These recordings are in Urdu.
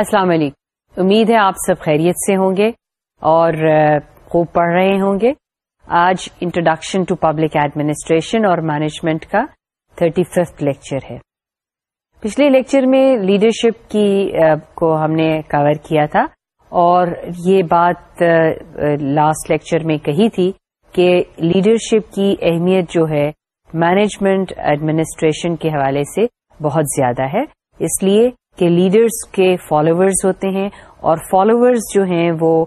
السلام علیکم امید ہے آپ سب خیریت سے ہوں گے اور خوب پڑھ رہے ہوں گے آج انٹروڈکشن ٹو پبلک ایڈمنسٹریشن اور مینجمنٹ کا تھرٹی ففتھ لیکچر ہے پچھلے لیکچر میں لیڈرشپ کی کو ہم نے کور کیا تھا اور یہ بات لاسٹ لیکچر میں کہی تھی کہ لیڈرشپ کی اہمیت جو ہے مینجمنٹ ایڈمنسٹریشن کے حوالے سے بہت زیادہ ہے اس لیے لیڈرس کے فالوورز ہوتے ہیں اور فالوورز جو ہیں وہ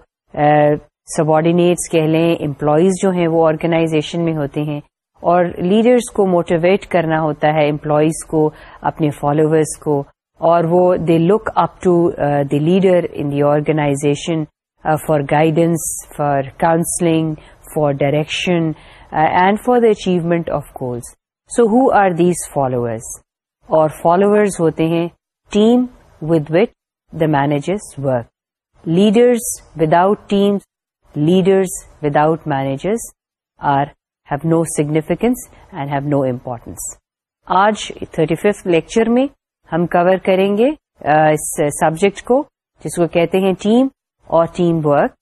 سب آرڈینیٹس کہہ لیں امپلائیز جو ہیں وہ آرگنائزیشن میں ہوتے ہیں اور لیڈرس کو موٹیویٹ کرنا ہوتا ہے امپلائیز کو اپنے فالوورس کو اور وہ they look up to the leader in the organization for guidance for counselling for direction and for the achievement of goals so who are these followers اور فالوورز ہوتے ہیں team with which the managers work Leaders without teams, leaders without managers are have no significance and have no importance آج تھرٹی ففتھ لیکچر میں ہم کور کریں گے اس سبجیکٹ کو جس کو کہتے ہیں ٹیم اور ٹیم ورک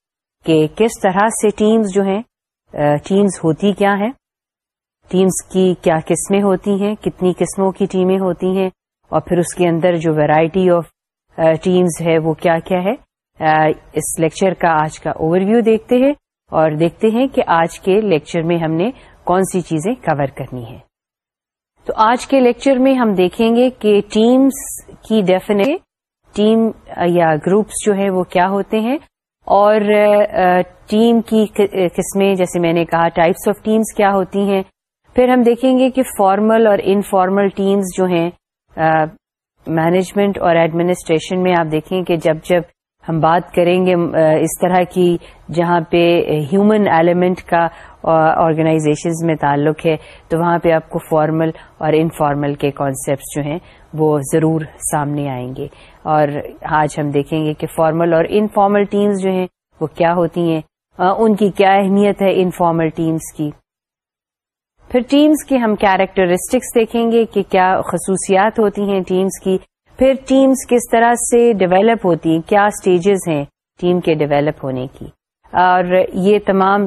کہ کس طرح سے ٹیمز جو ہیں ٹیمز ہوتی کیا ہیں ٹیمز کی کیا قسمیں ہوتی ہیں کتنی قسموں کی ٹیمیں ہوتی ہیں اور پھر اس کے اندر جو ویرائٹی آف ٹیمز ہے وہ کیا کیا ہے uh, اس لیکچر کا آج کا اوور ویو دیکھتے ہیں اور دیکھتے ہیں کہ آج کے لیکچر میں ہم نے کون سی چیزیں کور کرنی ہے تو آج کے لیکچر میں ہم دیکھیں گے کہ ٹیمز کی ڈیفینے ٹیم uh, یا گروپس جو ہے وہ کیا ہوتے ہیں اور ٹیم uh, کی قسمیں جیسے میں نے کہا ٹائپس آف ٹیمز کیا ہوتی ہیں پھر ہم دیکھیں گے کہ فارمل اور انفارمل ٹیمز جو ہیں مینجمنٹ اور ایڈمنسٹریشن میں آپ دیکھیں کہ جب جب ہم بات کریں گے اس طرح کی جہاں پہ ہیومن ایلیمنٹ کا آرگنائزیشنز میں تعلق ہے تو وہاں پہ آپ کو فارمل اور انفارمل کے کانسیپٹس جو ہیں وہ ضرور سامنے آئیں گے اور آج ہم دیکھیں گے کہ فارمل اور انفارمل ٹیمز جو ہیں وہ کیا ہوتی ہیں ان کی کیا اہمیت ہے انفارمل ٹیمز کی پھر ٹیمز کی ہم کیریکٹرسٹکس دیکھیں گے کہ کیا خصوصیات ہوتی ہیں ٹیمز کی پھر ٹیمز کس طرح سے ڈیولپ ہوتی ہیں کیا سٹیجز ہیں ٹیم کے ڈیولپ ہونے کی اور یہ تمام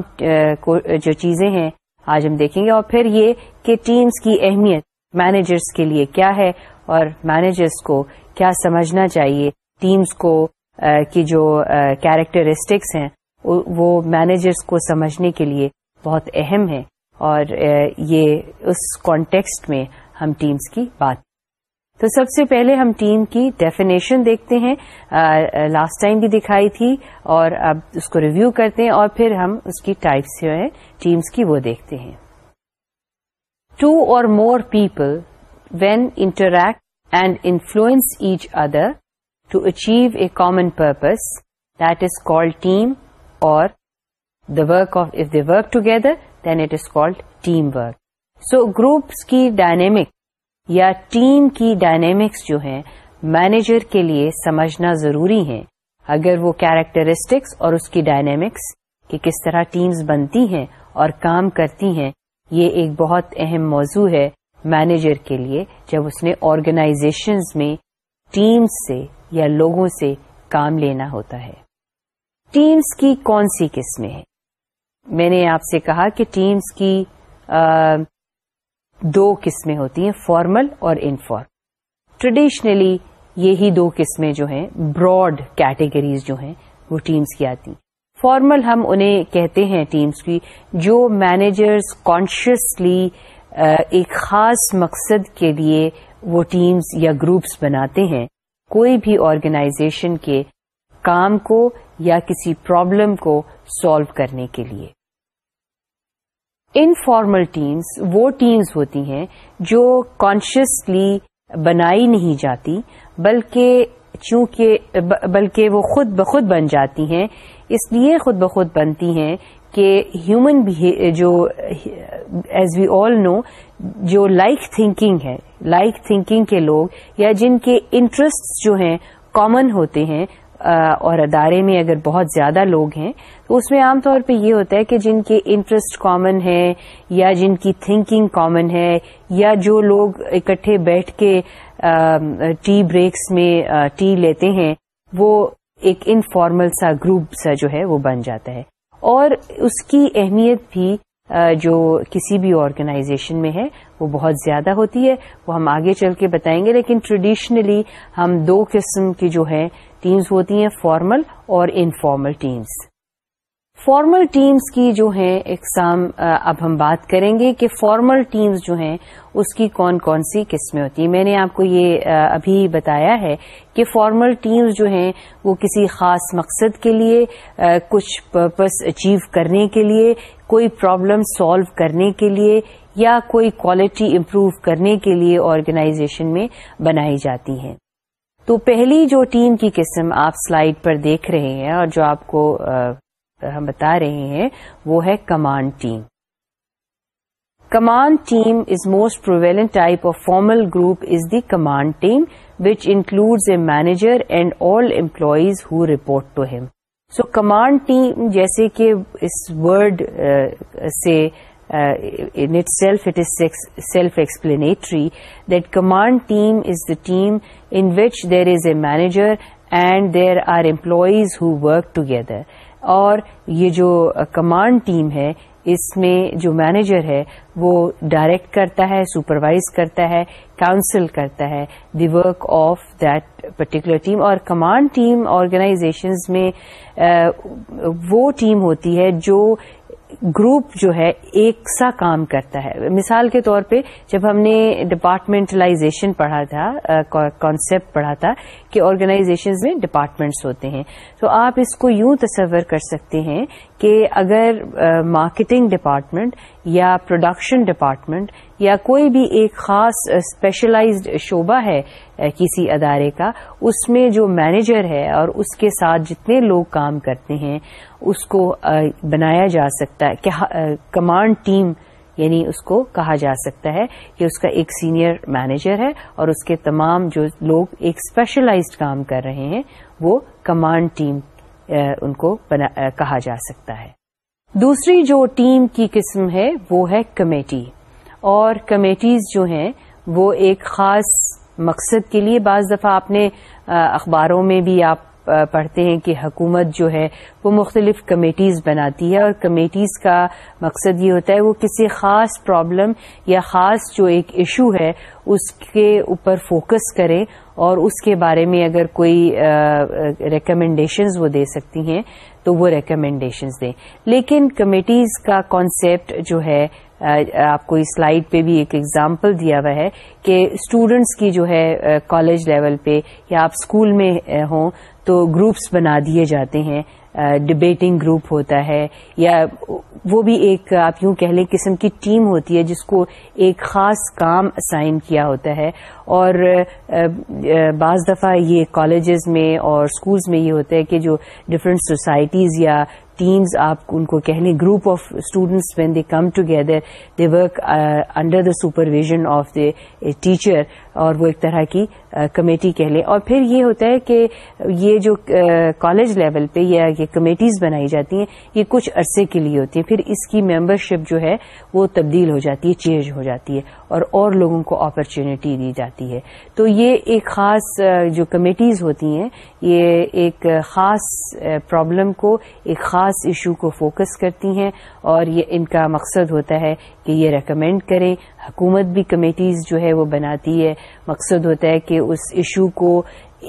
جو چیزیں ہیں آج ہم دیکھیں گے اور پھر یہ کہ ٹیمز کی اہمیت مینیجرس کے لیے کیا ہے اور مینیجرس کو کیا سمجھنا چاہیے ٹیمز کو کی جو کیریکٹرسٹکس ہیں وہ مینیجرس کو سمجھنے کے لیے بہت اہم ہیں اور یہ اس کانٹیکسٹ میں ہم ٹیمز کی بات تو سب سے پہلے ہم ٹیم کی ڈیفینیشن دیکھتے ہیں لاسٹ ٹائم بھی دکھائی تھی اور اب اس کو ریویو کرتے ہیں اور پھر ہم اس کی ٹائپس جو ہے ٹیمس کی وہ دیکھتے ہیں two or more people when interact and influence each other to achieve a common purpose that is call team or the work of if they work together then it is called team work so groups کی ڈائنیمکس یا ٹیم کی ڈائنیمکس جو ہیں مینیجر کے لیے سمجھنا ضروری ہے اگر وہ کیریکٹرسٹکس اور اس کی ڈائنیمکس کہ کس طرح ٹیمس بنتی ہیں اور کام کرتی ہیں یہ ایک بہت اہم موضوع ہے مینیجر کے لیے جب اس نے آرگنائزیشنز میں ٹیمز سے یا لوگوں سے کام لینا ہوتا ہے ٹیمز کی کون سی قسمیں ہیں میں نے آپ سے کہا کہ ٹیمز کی دو قسمیں ہوتی ہیں فارمل اور انفارمل ٹریڈیشنلی یہی دو قسمیں جو ہیں براڈ کیٹیگریز جو ہیں وہ ٹیمز کی آتی ہیں فارمل ہم انہیں کہتے ہیں ٹیمز کی جو مینیجرز کانشیسلی ایک خاص مقصد کے لیے وہ ٹیمز یا گروپس بناتے ہیں کوئی بھی آرگنائزیشن کے کام کو یا کسی پرابلم کو سالو کرنے کے لیے انفارمل ٹیمز وہ ٹیمز ہوتی ہیں جو کانشیسلی بنائی نہیں جاتی بلکہ وہ خود بخود بن جاتی ہیں اس لیے خود بخود بنتی ہیں کہ ہیومن جو ایز وی آل نو جو لائک تھنکنگ ہے لائک تھنکنگ کے لوگ یا جن کے انٹرسٹ جو ہیں کامن ہوتے ہیں اور ادارے میں اگر بہت زیادہ لوگ ہیں تو اس میں عام طور پہ یہ ہوتا ہے کہ جن کے انٹرسٹ کامن ہے یا جن کی تھنکنگ کامن ہے یا جو لوگ اکٹھے بیٹھ کے ٹی بریکس میں ٹی لیتے ہیں وہ ایک انفارمل سا گروپ سا جو ہے وہ بن جاتا ہے اور اس کی اہمیت بھی جو کسی بھی آرگنائزیشن میں ہے وہ بہت زیادہ ہوتی ہے وہ ہم آگے چل کے بتائیں گے لیکن ٹریڈیشنلی ہم دو قسم کی جو ہے ٹیمز ہوتی ہیں فارمل اور انفارمل ٹیمس فارمل ٹیمس کی جو ہے اقسام اب ہم بات کریں گے کہ فارمل ٹیمز جو ہیں اس کی کون کون سی قسمیں ہوتی ہیں میں نے آپ کو یہ ابھی بتایا ہے کہ فارمل ٹیمز جو ہیں وہ کسی خاص مقصد کے لیے کچھ پرپس اچیو کرنے کے لیے کوئی پرابلم سالو کرنے کے لیے یا کوئی کوالٹی امپروو کرنے کے لیے آرگنائزیشن میں بنائی جاتی ہیں تو پہلی جو ٹیم کی قسم آپ سلائڈ پر دیکھ رہے ہیں اور جو آپ کو ہم بتا رہے ہیں وہ ہے command team command team is most prevalent type of formal group is the command team which includes a manager and all employees who report to him so command team جیسے کہ اس ورڈ سے itself it is self that command team is the team in which there is a manager and there are employees who work together اور یہ جو کمانڈ uh, ٹیم ہے اس میں جو مینیجر ہے وہ ڈائریکٹ کرتا ہے سپروائز کرتا ہے کاؤنسل کرتا ہے the work of that particular team اور کمانڈ ٹیم آرگنائزیشنز میں uh, وہ ٹیم ہوتی ہے جو گروپ جو ہے ایک سا کام کرتا ہے مثال کے طور پہ جب ہم نے ڈپارٹمنٹلائزیشن پڑھا تھا کانسیپٹ پڑھا تھا آرگنائزیشنز میں ڈپارٹمنٹس ہوتے ہیں تو آپ اس کو یوں تصور کر سکتے ہیں کہ اگر مارکیٹنگ ڈپارٹمنٹ یا پروڈکشن ڈپارٹمنٹ یا کوئی بھی ایک خاص اسپیشلائزڈ شعبہ ہے کسی ادارے کا اس میں جو مینیجر ہے اور اس کے ساتھ جتنے لوگ کام کرتے ہیں اس کو بنایا جا سکتا ہے کہ کمانڈ ٹیم یعنی اس کو کہا جا سکتا ہے کہ اس کا ایک سینئر مینیجر ہے اور اس کے تمام جو لوگ ایک اسپیشلائزڈ کام کر رہے ہیں وہ کمانڈ ٹیم ان کو کہا جا سکتا ہے دوسری جو ٹیم کی قسم ہے وہ ہے کمیٹی اور کمیٹیز جو ہیں وہ ایک خاص مقصد کے لیے بعض دفعہ آپ نے اخباروں میں بھی آپ پڑھتے ہیں کہ حکومت جو ہے وہ مختلف کمیٹیز بناتی ہے اور کمیٹیز کا مقصد یہ ہوتا ہے وہ کسی خاص پرابلم یا خاص جو ایک ایشو ہے اس کے اوپر فوکس کریں اور اس کے بارے میں اگر کوئی ریکمینڈیشنز وہ دے سکتی ہیں تو وہ ریکمینڈیشنز دیں لیکن کمیٹیز کا کانسیپٹ جو ہے آپ کو اس سلائیڈ پہ بھی ایک ایگزامپل دیا ہوا ہے کہ اسٹوڈینٹس کی جو ہے کالج لیول پہ یا آپ اسکول میں ہوں تو گروپس بنا دیے جاتے ہیں ڈبیٹنگ گروپ ہوتا ہے یا وہ بھی ایک آپ یوں کہہ لیں قسم کی ٹیم ہوتی ہے جس کو ایک خاص کام اسائن کیا ہوتا ہے اور بعض دفعہ یہ کالجز میں اور اسکولز میں یہ ہوتا ہے کہ جو ڈفرینٹ سوسائٹیز یا ٹیمز آپ ان کو کہ لیں group of students when they come together they work under the supervision of the teacher اور وہ ایک طرح کی کمیٹی uh, کہہ لیں اور پھر یہ ہوتا ہے کہ یہ جو کالج uh, لیول پہ یا یہ کمیٹیز بنائی جاتی ہیں یہ کچھ عرصے کے لیے ہوتی ہیں پھر اس کی ممبر شپ جو ہے وہ تبدیل ہو جاتی ہے چینج ہو جاتی ہے اور اور لوگوں کو اپرچونیٹی دی جاتی ہے تو یہ ایک خاص جو کمیٹیز ہوتی ہیں یہ ایک خاص پرابلم کو ایک خاص ایشو کو فوکس کرتی ہیں اور یہ ان کا مقصد ہوتا ہے کہ یہ ریکمینڈ کریں حکومت بھی کمیٹیز جو ہے وہ بناتی ہے مقصد ہوتا ہے کہ اس ایشو کو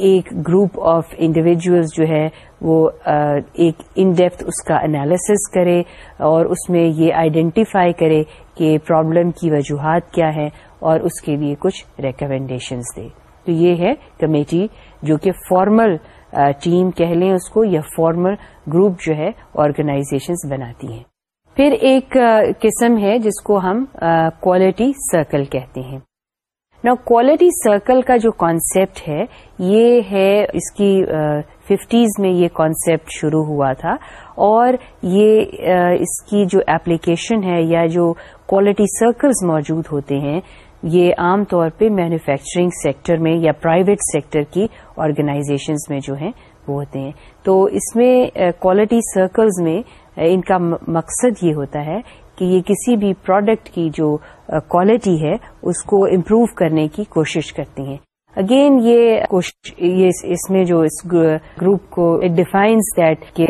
ایک گروپ آف انڈیویجولز جو ہے وہ ایک ان ڈیپتھ اس کا انالیسس کرے اور اس میں یہ آئیڈینٹیفائی کرے کہ پرابلم کی وجوہات کیا ہے اور اس کے لیے کچھ ریکمینڈیشنز دے تو یہ ہے کمیٹی جو کہ فارمل ٹیم کہہ لیں اس کو یا فارمل گروپ جو ہے آرگنائزیشنز بناتی ہیں پھر ایک قسم ہے جس کو ہم کوالٹی سرکل کہتے ہیں نا کوالٹی سرکل کا جو کانسیپٹ ہے یہ ہے اس کی ففٹیز میں یہ کانسیپٹ شروع ہوا تھا اور یہ اس کی جو ایپلیکیشن ہے یا جو کوالٹی سرکلز موجود ہوتے ہیں یہ عام طور پہ مینوفیکچرنگ سیکٹر میں یا پرائیویٹ سیکٹر کی آرگنائزیشنز میں جو ہیں وہ ہوتے ہیں تو اس میں کوالٹی سرکلز میں ان کا مقصد یہ ہوتا ہے کہ یہ کسی بھی پروڈکٹ کی جو کوالٹی ہے اس کو امپروو کرنے کی کوشش کرتی ہیں اگین یہ اس میں جو اس گروپ کو اٹ ڈیفائنز دیٹ کہ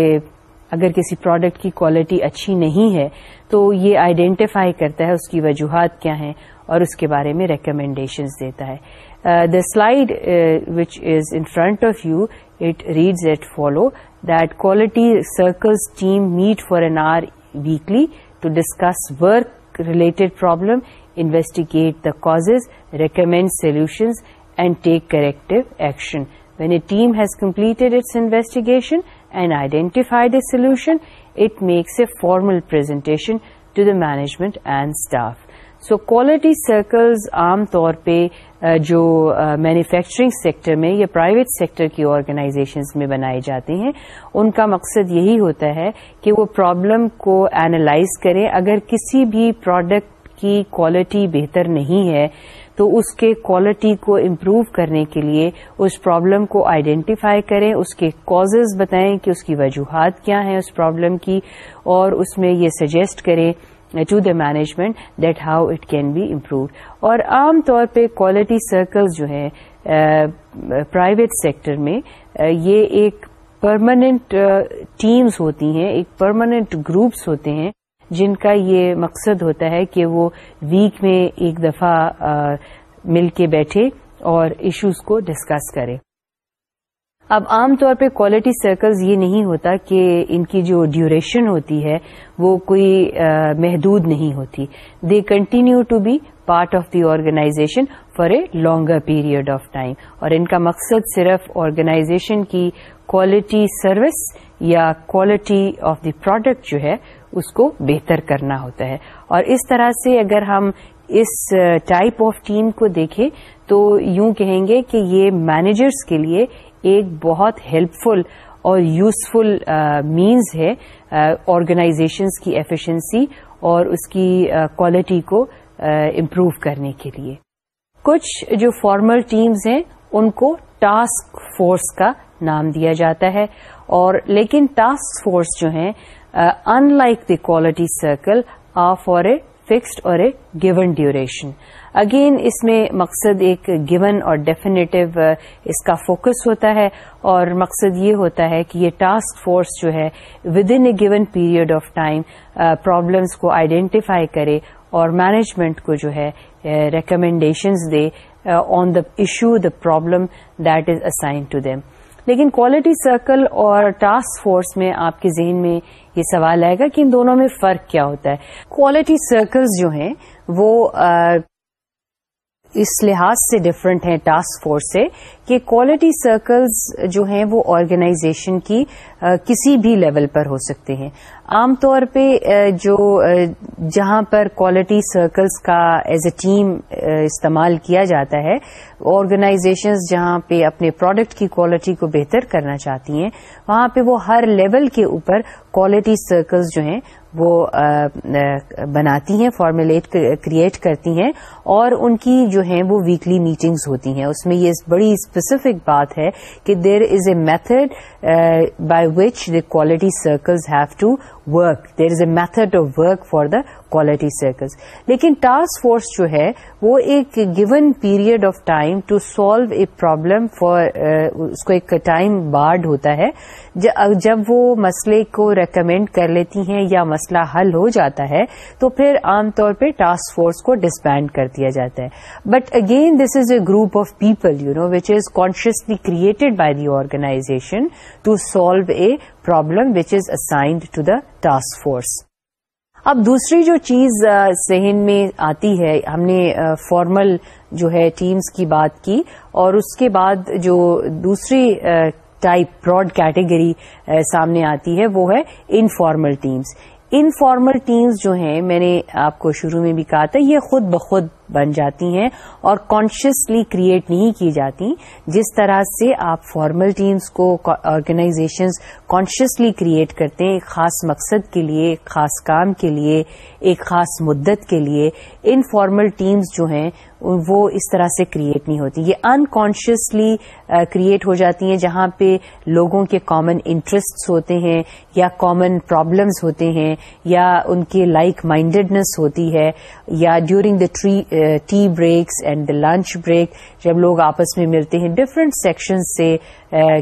اگر کسی پروڈکٹ کی کوالٹی اچھی نہیں ہے تو یہ آئیڈینٹیفائی کرتا ہے اس کی وجوہات کیا ہیں اور اس کے بارے میں ریکمینڈیشنز دیتا ہے the slide which is in front of you it reads at follow that quality circles team meet for an hour weekly to discuss work related problem investigate the causes recommend solutions and take corrective action when a team has completed its investigation and identified a solution it makes a formal presentation to the management and staff so quality circles عام طور پہ جو مینوفیکچرنگ سیکٹر میں یا پرائیویٹ سیکٹر کی آرگنائزیشنز میں بنائے جاتے ہیں ان کا مقصد یہی ہوتا ہے کہ وہ پرابلم کو اینالائز کریں اگر کسی بھی پروڈکٹ کی کوالٹی بہتر نہیں ہے تو اس کے کوالٹی کو امپروو کرنے کے لیے اس پرابلم کو آئیڈینٹیفائی کریں اس کے کازز بتائیں کہ اس کی وجوہات کیا ہیں اس پرابلم کی اور اس میں یہ سجیسٹ کریں to the management that how it can be improve اور عام طور پہ کوالٹی سرکل جو ہیں پرائیویٹ سیکٹر میں یہ ایک پرماننٹ ٹیمز ہوتی ہیں ایک پرماننٹ گروپس ہوتے ہیں جن کا یہ مقصد ہوتا ہے کہ وہ ویک میں ایک دفعہ مل کے بیٹھے اور ایشوز کو ڈسکس کرے اب عام طور پہ کوالٹی سرکلز یہ نہیں ہوتا کہ ان کی جو ڈیوریشن ہوتی ہے وہ کوئی محدود نہیں ہوتی they continue to be part of the organization for a longer period of time اور ان کا مقصد صرف آرگنائزیشن کی کوالٹی سروس یا کوالٹی آف دی پروڈکٹ جو ہے اس کو بہتر کرنا ہوتا ہے اور اس طرح سے اگر ہم اس ٹائپ آف ٹیم کو دیکھیں تو یوں کہیں گے کہ یہ مینیجرس کے لیے ایک بہت ہیلپ فل اور یوزفل مینز ہے آرگنائزیشنس کی ایفیشنسی اور اس کی کوالٹی کو امپروو کرنے کے لیے کچھ جو فارمل ٹیمز ہیں ان کو ٹاسک فورس کا نام دیا جاتا ہے اور لیکن ٹاسک فورس جو ہیں unlike the quality circle are for a fixed or a given duration again اس میں مقصد ایک گیون اور ڈیفینیٹو اس کا فوکس ہوتا ہے اور مقصد یہ ہوتا ہے کہ یہ ٹاسک فورس جو ہے within a given period of time problems کو آئیڈینٹیفائی کرے اور مینجمنٹ کو جو ہے recommendations they on the issue the problem that is assign to them لیکن کوالٹی سرکل اور ٹاسک فورس میں آپ کے ذہن میں یہ سوال آئے گا کہ ان دونوں میں فرق کیا ہوتا ہے کوالٹی سرکلز جو ہیں وہ اس لحاظ سے ڈفرینٹ ہیں ٹاسک فورس سے کہ کوالٹی سرکلز جو ہیں وہ آرگنائزیشن کی کسی بھی لیول پر ہو سکتے ہیں عام طور پہ جو جہاں پر کوالٹی سرکلز کا ایز اے ٹیم استعمال کیا جاتا ہے آرگنائزیشنز جہاں پہ اپنے پروڈکٹ کی کوالٹی کو بہتر کرنا چاہتی ہیں وہاں پہ وہ ہر لیول کے اوپر کوالٹی سرکلز جو ہیں وہ بناتی ہیں فارمولیٹ کریٹ کرتی ہیں اور ان کی جو ہیں وہ ویکلی میٹنگز ہوتی ہیں اس میں یہ بڑی پیسفک بات ہے کہ there is a method by which the quality circles have to work there is a method of work for the quality circles لیکن ٹاسک فورس جو ہے وہ ایک given period of time to solve a problem for اس کو ایک ٹائم بارڈ ہوتا ہے جب وہ مسئلے کو ریکمینڈ کر لیتی ہیں یا مسئلہ حل ہو جاتا ہے تو پھر عام طور پہ ٹاسک فورس کو ڈسبینڈ کر دیا جاتا ہے but again this is a group of people you know which is consciously created by the organisation to solve a problem which is assigned to the task force اب دوسری جو چیز ذہن میں آتی ہے ہم نے فارمل جو ہے ٹیمز کی بات کی اور اس کے بعد جو دوسری ٹائپ براڈ کیٹیگری سامنے آتی ہے وہ ہے انفارمل ٹیمز انفارمل ٹیمز جو ہیں میں نے آپ کو شروع میں بھی کہا تھا یہ خود بخود بن جاتی ہیں اور کانشیسلی کریٹ نہیں کی جاتی جس طرح سے آپ فارمل ٹیمز کو آرگنائزیشنز کانشیسلی کریٹ کرتے ہیں ایک خاص مقصد کے لیے ایک خاص کام کے لیے ایک خاص مدت کے لیے ان فارمل ٹیمز جو ہیں وہ اس طرح سے کریٹ نہیں ہوتی یہ ان کریٹ uh, ہو جاتی ہیں جہاں پہ لوگوں کے کامن انٹرسٹ ہوتے ہیں یا کامن پرابلمس ہوتے ہیں یا ان کے لائک مائنڈیڈنس ہوتی ہے یا during the tree tea breaks and lunch break جب لوگ آپس میں ملتے ہیں ڈفرینٹ سیکشن سے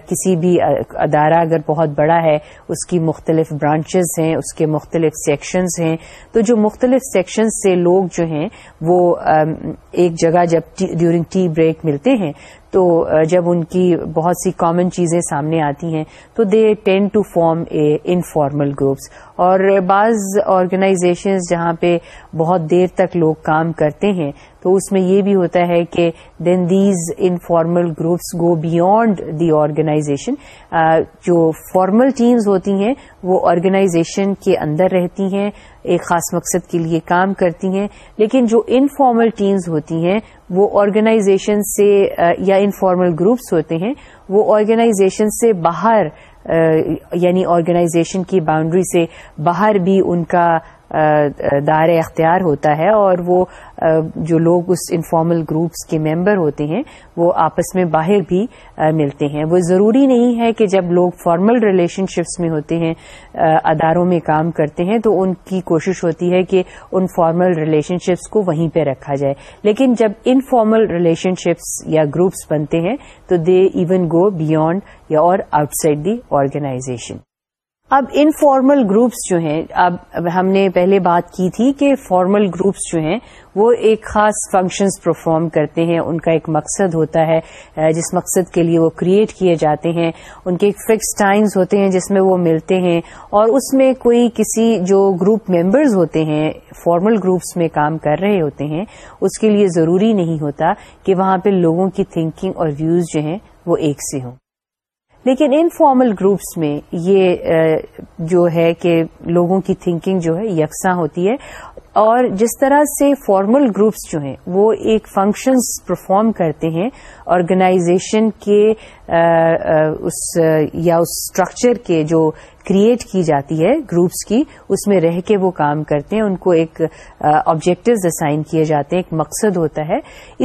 کسی بھی ادارہ اگر بہت بڑا ہے اس کی مختلف برانچز ہیں اس کے مختلف سیکشنز ہیں تو جو مختلف سیکشن سے لوگ جو ہیں وہ ایک جگہ جب ڈیورنگ ٹی بریک ملتے ہیں تو جب ان کی بہت سی کامن چیزیں سامنے آتی ہیں تو they tend to form a informal groups اور بعض آرگنائزیشنز جہاں پہ بہت دیر تک لوگ کام کرتے ہیں تو اس میں یہ بھی ہوتا ہے کہ then these informal groups go beyond the organization جو فارمل ٹیمز ہوتی ہیں وہ آرگنائزیشن کے اندر رہتی ہیں ایک خاص مقصد کے لیے کام کرتی ہیں لیکن جو انفارمل ٹیمز ہوتی ہیں وہ آرگنائزیشن سے یا انفارمل گروپس ہوتے ہیں وہ آرگنائزیشن سے باہر یعنی آرگنائزیشن کی باؤنڈری سے باہر بھی ان کا دائر اختیار ہوتا ہے اور وہ جو لوگ اس انفارمل گروپس کے ممبر ہوتے ہیں وہ آپس میں باہر بھی ملتے ہیں وہ ضروری نہیں ہے کہ جب لوگ فارمل ریلیشن شپس میں ہوتے ہیں اداروں میں کام کرتے ہیں تو ان کی کوشش ہوتی ہے کہ ان فارمل ریلیشن شپس کو وہیں پہ رکھا جائے لیکن جب انفارمل ریلیشن شپس یا گروپس بنتے ہیں تو دے ایون گو بیونڈ یا اور آؤٹ سائڈ دی آرگنائزیشن اب ان فارمل گروپس جو ہیں اب ہم نے پہلے بات کی تھی کہ فارمل گروپس جو ہیں وہ ایک خاص فنکشنز پرفارم کرتے ہیں ان کا ایک مقصد ہوتا ہے جس مقصد کے لیے وہ کریٹ کیے جاتے ہیں ان کے ایک فکس ٹائمز ہوتے ہیں جس میں وہ ملتے ہیں اور اس میں کوئی کسی جو گروپ ممبرز ہوتے ہیں فارمل گروپس میں کام کر رہے ہوتے ہیں اس کے لیے ضروری نہیں ہوتا کہ وہاں پہ لوگوں کی تھنکنگ اور ویوز جو ہیں وہ ایک سے ہوں لیکن ان فارمل گروپس میں یہ جو ہے کہ لوگوں کی تھنکنگ جو ہے یکساں ہوتی ہے اور جس طرح سے فارمل گروپس جو ہیں وہ ایک فنکشنز پرفارم کرتے ہیں آرگنائزیشن کے اس یا اس اسٹرکچر کے جو کریٹ کی جاتی ہے گروپس کی اس میں رہ کے وہ کام کرتے ہیں ان کو ایک آبجیکٹوز اسائن کیے جاتے ہیں ایک مقصد ہوتا ہے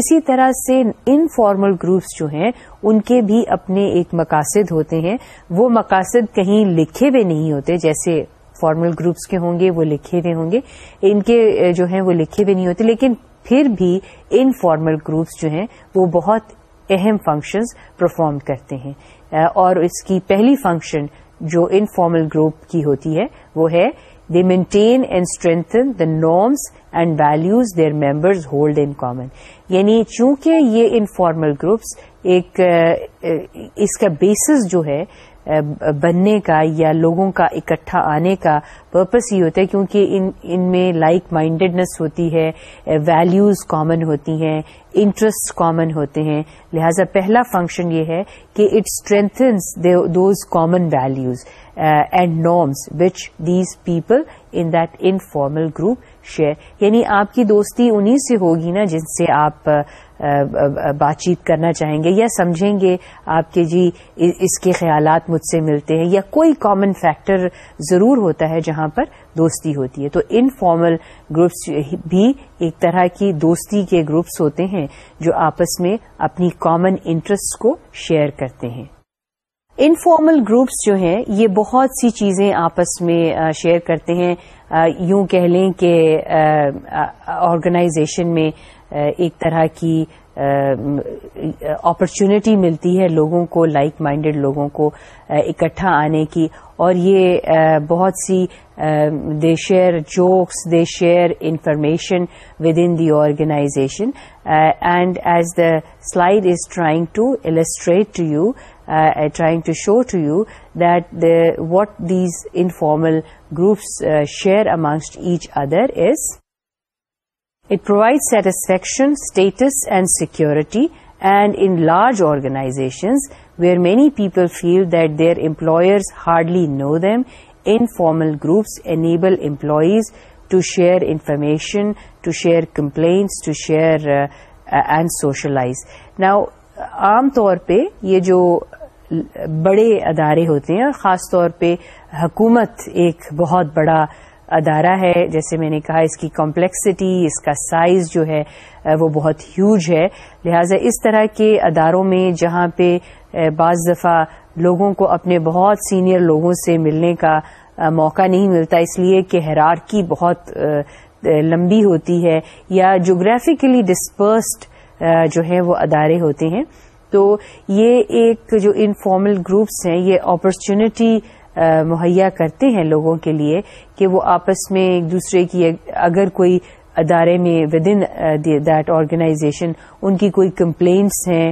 اسی طرح سے انفارمل گروپس جو ہیں ان کے بھی اپنے ایک مقاصد ہوتے ہیں وہ مقاصد کہیں لکھے ہوئے نہیں ہوتے جیسے فارمل گروپس کے ہوں گے وہ لکھے ہوئے ہوں گے ان کے جو ہیں وہ لکھے ہوئے نہیں ہوتے لیکن پھر بھی ان فارمل گروپس جو ہیں وہ بہت اہم فنکشنز پرفارم کرتے ہیں اور اس کی پہلی فنکشن جو ان فارمل گروپ کی ہوتی ہے وہ ہے they maintain and strengthen the norms and values their members hold in common یعنی چونکہ یہ انفارمل گروپس ایک اس کا بیسس جو ہے بننے کا یا لوگوں کا اکٹھا آنے کا پرپس ہی ہوتا ہے کیونکہ ان ان میں لائک مائنڈیڈنس ہوتی ہے ویلیوز کامن ہوتی ہیں انٹرسٹ کامن ہوتے ہیں لہذا پہلا فنکشن یہ ہے کہ it strengthens those common values and norms which these people in that informal group share یعنی آپ کی دوستی انہی سے ہوگی نا جن سے آپ uh, بات چیت کرنا چاہیں گے یا سمجھیں گے آپ کے جی اس کے خیالات مجھ سے ملتے ہیں یا کوئی کامن فیکٹر ضرور ہوتا ہے جہاں پر دوستی ہوتی ہے تو انفارمل گروپس بھی ایک طرح کی دوستی کے گروپس ہوتے ہیں جو آپس میں اپنی کامن انٹرسٹ کو شیئر کرتے ہیں انفارمل گروپس جو ہیں یہ بہت سی چیزیں آپس میں شیئر کرتے ہیں یوں کہہ لیں کہ آرگنائزیشن میں ایک طرح کی اپرچونٹی ملتی ہے لوگوں کو لائک مائنڈڈ لوگوں کو اکٹھا آنے کی اور یہ بہت سی they share jokes they share information within the organization and as the slide is trying to illustrate to you trying to show to you that what these informal groups share amongst each other is it provide satisfaction status and security and in large organizations where many people feel that their employers hardly know them informal groups enable employees to share information to share complaints to share and socialize now عام طور پہ یہ جو بڑے ادارے ہوتے ہیں اور خاص طور پہ حکومت ایک بہت بڑا ادارہ ہے جیسے میں نے کہا اس کی کمپلیکسٹی اس کا سائز جو ہے وہ بہت ہیوج ہے لہٰذا اس طرح کے اداروں میں جہاں پہ بعض دفعہ لوگوں کو اپنے بہت سینئر لوگوں سے ملنے کا موقع نہیں ملتا اس لیے کہ ہرارکی بہت لمبی ہوتی ہے یا جغرافیکلی ڈسپرسڈ جو ہے وہ ادارے ہوتے ہیں تو یہ ایک جو انفارمل گروپس ہیں یہ اپرچونیٹی مہیا کرتے ہیں لوگوں کے لیے کہ وہ آپس میں ایک دوسرے کی اگر کوئی ادارے میں ود ان دیٹ آرگنائزیشن ان کی کوئی کمپلینٹس ہیں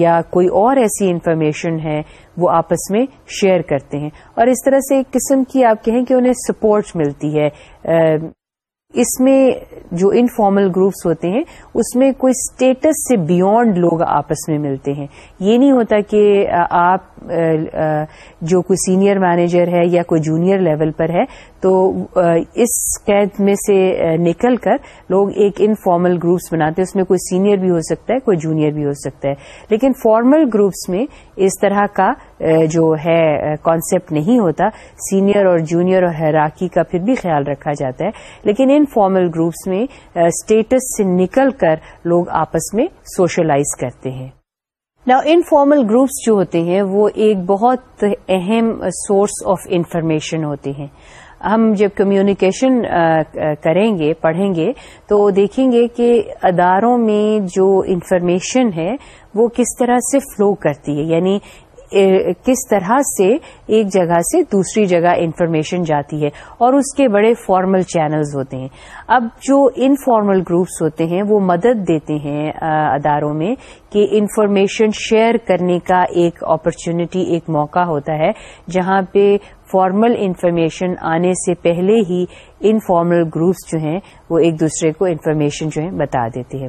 یا کوئی اور ایسی انفارمیشن ہے وہ آپس میں شیئر کرتے ہیں اور اس طرح سے ایک قسم کی آپ کہیں کہ انہیں سپورٹ ملتی ہے اس میں جو انفارمل گروپس ہوتے ہیں اس میں کوئی اسٹیٹس سے بیونڈ لوگ آپس میں ملتے ہیں یہ نہیں ہوتا کہ آپ جو کوئی سینئر مینیجر ہے یا کوئی جونیئر لیول پر ہے تو اس قید میں سے نکل کر لوگ ایک انفارمل گروپس بناتے ہیں اس میں کوئی سینئر بھی ہو سکتا ہے کوئی جونیئر بھی ہو سکتا ہے لیکن فارمل گروپس میں اس طرح کا جو ہے کانسیپٹ نہیں ہوتا سینئر اور جونیئر اور ہیراکی کا پھر بھی خیال رکھا جاتا ہے لیکن ان فارمل گروپس میں اسٹیٹس سے نکل کر لوگ آپس میں سوشلائز کرتے ہیں نا انفارمل گروپس جو ہوتے ہیں وہ ایک بہت اہم سورس آف انفارمیشن ہوتے ہیں ہم جب کمیونیکیشن کریں گے پڑھیں گے تو دیکھیں گے کہ اداروں میں جو انفارمیشن ہے وہ کس طرح سے فلو کرتی ہے یعنی کس طرح سے ایک جگہ سے دوسری جگہ انفارمیشن جاتی ہے اور اس کے بڑے فارمل چینلز ہوتے ہیں اب جو انفارمل گروپس ہوتے ہیں وہ مدد دیتے ہیں اداروں میں کہ انفارمیشن شیئر کرنے کا ایک اپرچونٹی ایک موقع ہوتا ہے جہاں پہ فارمل انفارمیشن آنے سے پہلے ہی انفارمل گروپس جو ہیں وہ ایک دوسرے کو انفارمیشن جو ہے بتا دیتے ہیں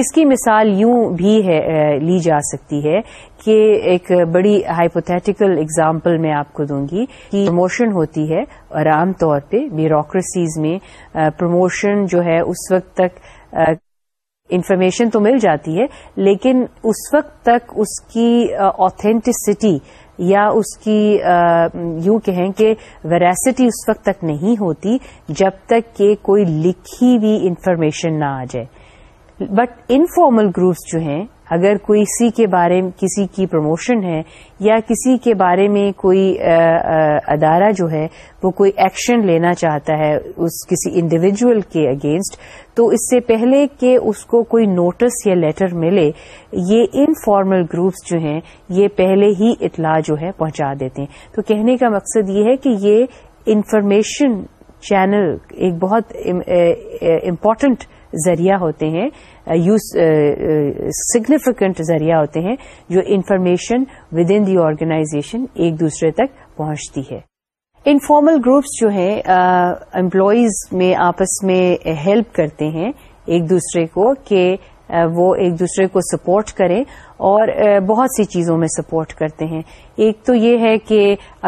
اس کی مثال یوں بھی ہے لی جا سکتی ہے کہ ایک بڑی ہائپوتھیٹیکل اگزامپل میں آپ کو دوں گی کہ پروموشن ہوتی ہے اور عام طور پہ بیوروکریسیز میں پروموشن جو ہے اس وقت تک انفارمیشن تو مل جاتی ہے لیکن اس وقت تک اس کی uh, یا اس کی یوں کہیں کہ ویراسٹی اس وقت تک نہیں ہوتی جب تک کہ کوئی لکھی ہوئی انفارمیشن نہ آ جائے بٹ انفارمل گروپس جو ہیں اگر کوئی سی کے بارے میں کسی کی پروموشن ہے یا کسی کے بارے میں کوئی ادارہ جو ہے وہ کوئی ایکشن لینا چاہتا ہے اس کسی انڈیویجول کے اگینسٹ تو اس سے پہلے کہ اس کو کوئی نوٹس یا لیٹر ملے یہ انفارمل گروپس جو ہیں یہ پہلے ہی اطلاع جو ہے پہنچا دیتے ہیں تو کہنے کا مقصد یہ ہے کہ یہ انفارمیشن چینل ایک بہت امپورٹنٹ ذریعہ ہوتے ہیں یوز سگنیفیکنٹ ذریعہ ہوتے ہیں جو information with in the organization ایک دوسرے تک پہنچتی ہے انفارمل گروپس جو ہیں امپلائیز میں آپس میں ہیلپ کرتے ہیں ایک دوسرے کو کہ وہ ایک دوسرے کو سپورٹ کریں اور بہت سی چیزوں میں سپورٹ کرتے ہیں ایک تو یہ ہے کہ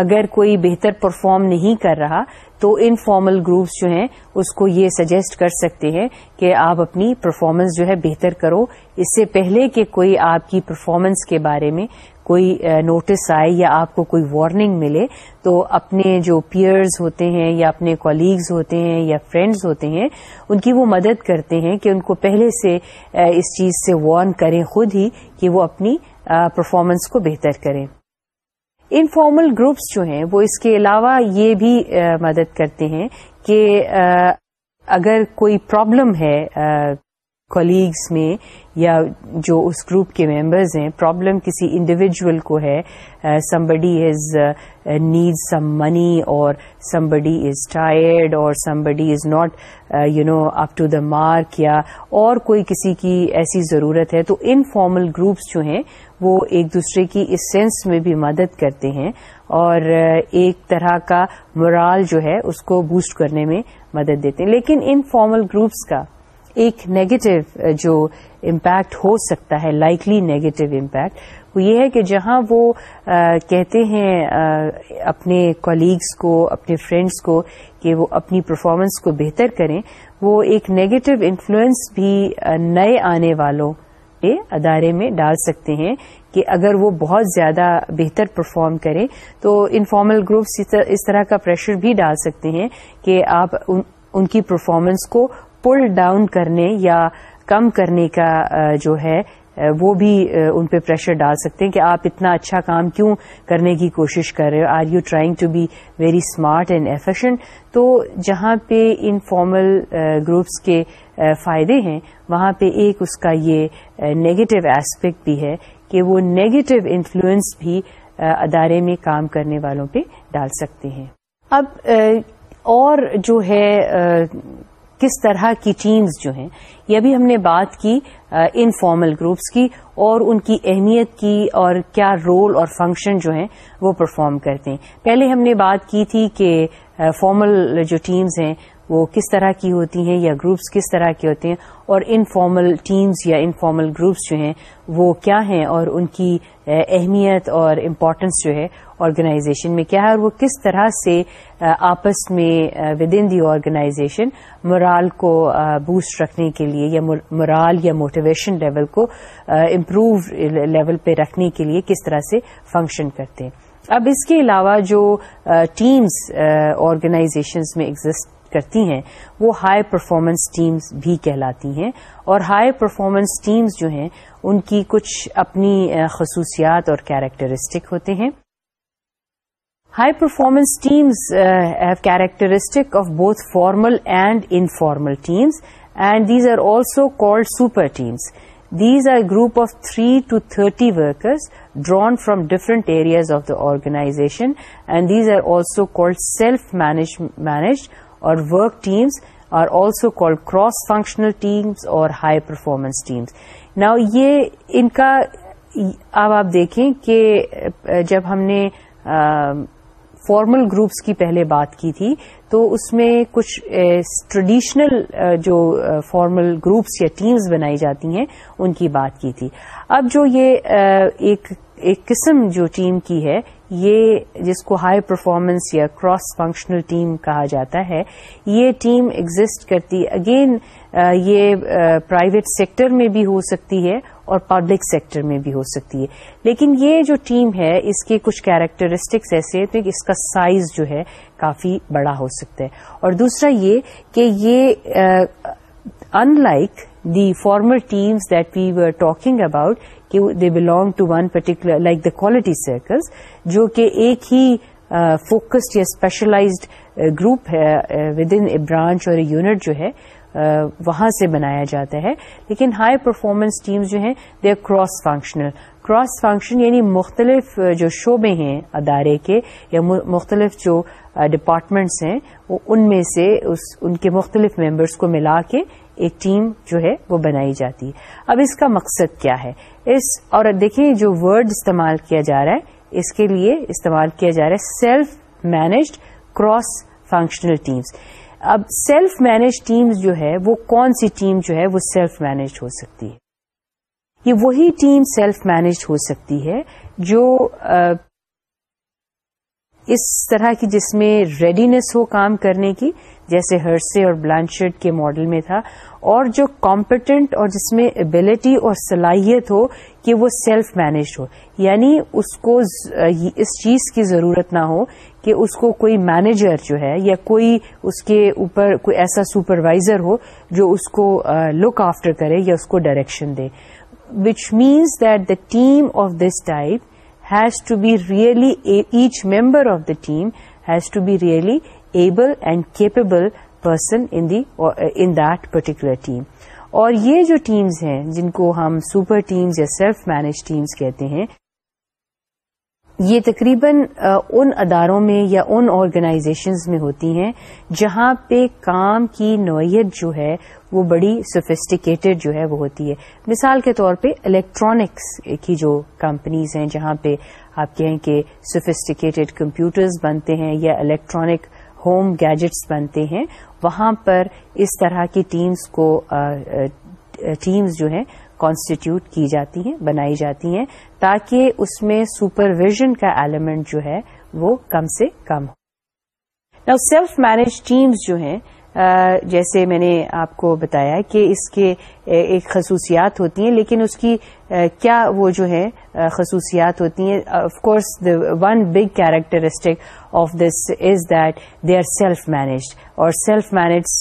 اگر کوئی بہتر پرفارم نہیں کر رہا تو ان فارمل گروپس جو ہیں اس کو یہ سجیسٹ کر سکتے ہیں کہ آپ اپنی پرفارمنس جو ہے بہتر کرو اس سے پہلے کہ کوئی آپ کی پرفارمنس کے بارے میں کوئی نوٹس آئے یا آپ کو کوئی وارننگ ملے تو اپنے جو پیئرز ہوتے ہیں یا اپنے کولیگز ہوتے ہیں یا فرینڈز ہوتے ہیں ان کی وہ مدد کرتے ہیں کہ ان کو پہلے سے اس چیز سے وارن کریں خود ہی کہ وہ اپنی پرفارمنس کو بہتر کریں انفارمل گروپس جو ہیں وہ اس کے علاوہ یہ بھی مدد کرتے ہیں کہ اگر کوئی پرابلم ہے کولیگس میں یا جو اس گروپ کے ممبرز ہیں پرابلم کسی انڈیویجول کو ہے somebody is need some money اور سم بڈی از ٹائرڈ اور somebody is not you know up to the mark یا اور کوئی کسی کی ایسی ضرورت ہے تو ان فارمل گروپس جو ہیں وہ ایک دوسرے کی اس سینس میں بھی مدد کرتے ہیں اور uh, ایک طرح کا مورال جو ہے اس کو بوسٹ کرنے میں مدد دیتے ہیں لیکن ان فارمل گروپس کا ایک نگیٹو جو امپیکٹ ہو سکتا ہے لائکلی نگیٹو امپیکٹ وہ یہ ہے کہ جہاں وہ کہتے ہیں اپنے کولیگس کو اپنے فرینڈس کو کہ وہ اپنی پرفارمنس کو بہتر کریں وہ ایک نگیٹو انفلوئنس بھی نئے آنے والوں کے ادارے میں ڈال سکتے ہیں کہ اگر وہ بہت زیادہ بہتر پرفارم کریں تو انفارمل گروپس اس طرح کا پریشر بھی ڈال سکتے ہیں کہ آپ ان کی پرفارمنس کو پل ڈاؤن کرنے یا کم کرنے کا جو ہے وہ بھی ان پہ پریشر ڈال سکتے ہیں کہ آپ اتنا اچھا کام کیوں کرنے کی کوشش کر رہے ہو are you trying to be very smart and efficient تو جہاں پہ ان فارمل گروپس کے فائدے ہیں وہاں پہ ایک اس کا یہ نیگیٹو ایسپیکٹ بھی ہے کہ وہ نیگیٹو انفلوئنس بھی ادارے میں کام کرنے والوں پہ ڈال سکتے ہیں اب اور جو ہے کس طرح کی ٹیمز جو ہیں یہ بھی ہم نے بات کی انفارمل گروپس کی اور ان کی اہمیت کی اور کیا رول اور فنکشن جو ہیں وہ پرفارم کرتے ہیں پہلے ہم نے بات کی تھی کہ فارمل جو ٹیمز ہیں وہ کس طرح کی ہوتی ہیں یا گروپس کس طرح کے ہوتے ہیں اور انفارمل ٹیمز یا انفارمل گروپس جو ہیں وہ کیا ہیں اور ان کی اہمیت اور امپورٹنس جو ہے آرگنائزیشن میں کیا ہے اور وہ کس طرح سے آپس میں with in the organization morale کو بوسٹ رکھنے کے لیے یا مورال یا موٹیویشن لیول کو امپروو لیول پہ رکھنے کے لیے کس طرح سے فنکشن کرتے ہیں اب اس کے علاوہ جو ٹیمز آرگنائزیشنز میں ایگزٹ کرتی ہیں وہ ہائی پرفارمنس ٹیمز بھی کہلاتی ہیں اور ہائی پرفارمنس ٹیمز جو ہیں ان کی کچھ اپنی خصوصیات اور کیریکٹرسٹک ہوتے ہیں high performance teams have characteristic of both formal and informal teams and these are also called super These these are group group of three two thirty drawn drawn from different areas of the organisation and these are also called self managed or work teams are also call cross functional teams or high performance teams نا یہ ان کا اب آپ دیکھیں کہ جب ہم نے فارمل گروپس کی پہلے بات کی تھی تو اس میں کچھ ٹریڈیشنل جو فارمل گروپس یا ٹیمز بنائی جاتی ہیں ان کی بات کی تھی اب جو یہ ایک قسم جو ٹیم کی ہے یہ جس کو ہائی پرفارمنس یا کراس فنکشنل ٹیم کہا جاتا ہے یہ ٹیم ایگزٹ کرتی اگین یہ پرائیویٹ سیکٹر میں بھی ہو سکتی ہے اور پبلک سیکٹر میں بھی ہو سکتی ہے لیکن یہ جو ٹیم ہے اس کے کچھ کیریکٹرسٹکس ایسے ہیں کہ اس کا سائز جو ہے کافی بڑا ہو سکتا ہے اور دوسرا یہ کہ یہ unlike the former teams that we were talking about کہ they belong to one particular like the quality circles جو کہ ایک ہی فوکسڈ یا اسپیشلائزڈ گروپ ہے within a branch or a unit جو ہے وہاں سے بنایا جاتا ہے لیکن ہائی پرفارمنس ٹیمز جو ہیں they are cross functional cross function یعنی مختلف جو شعبے ہیں ادارے کے یا مختلف جو ڈپارٹمنٹس ہیں وہ ان میں سے اس ان کے مختلف ممبرس کو ملا کے ایک ٹیم جو ہے وہ بنائی جاتی ہے اب اس کا مقصد کیا ہے اس اور دیکھیں جو ورڈ استعمال کیا جا رہا ہے اس کے لیے استعمال کیا جا رہا ہے self managed cross functional teams اب سیلف مینج ٹیمز جو ہے وہ کون سی ٹیم جو ہے وہ سیلف مینجڈ ہو سکتی ہے یہ وہی ٹیم سیلف مینجڈ ہو سکتی ہے جو اس طرح کی جس میں ریڈینس ہو کام کرنے کی جیسے ہرسے اور بلانڈ کے ماڈل میں تھا اور جو کمپٹنٹ اور جس میں ابلٹی اور صلاحیت ہو کہ وہ سیلف مینجڈ ہو یعنی اس کو اس چیز کی ضرورت نہ ہو کہ اس کو کوئی مینیجر جو ہے یا کوئی اس کے اوپر کوئی ایسا سپروائزر ہو جو اس کو لک آفٹر کرے یا اس کو direction they which means that the team of this type has to be really each member of the team has to be really able and capable person in particular team اور یہ جو ٹیمز ہیں جن کو ہم سپر ٹیمز یا سیلف مینج ٹیمز کہتے ہیں یہ تقریباً ان اداروں میں یا ان آرگنائزیشنز میں ہوتی ہیں جہاں پہ کام کی نوعیت جو ہے وہ بڑی سوفسٹیکیٹڈ جو ہے وہ ہوتی ہے مثال کے طور پہ الیکٹرانکس کی جو کمپنیز ہیں جہاں پہ آپ کہیں کہ سوفیسٹیکیٹڈ کمپیوٹرز بنتے ہیں یا الیکٹرانک ہوم گیجٹس بنتے ہیں وہاں پر اس طرح کی ٹیمز کو ٹیمز جو ہیں کانسٹیٹیوٹ کی جاتی ہیں بنائی جاتی ہیں تاکہ اس میں سپرویژن کا ایلیمنٹ جو ہے وہ کم سے کم ہو نا سیلف مینج ٹیمز جو ہیں جیسے میں نے آپ کو بتایا کہ اس کے ایک خصوصیات ہوتی ہیں لیکن اس کی کیا وہ جو ہے خصوصیات ہوتی ہیں of course the one big characteristic of this is that they are self managed اور سیلف مینج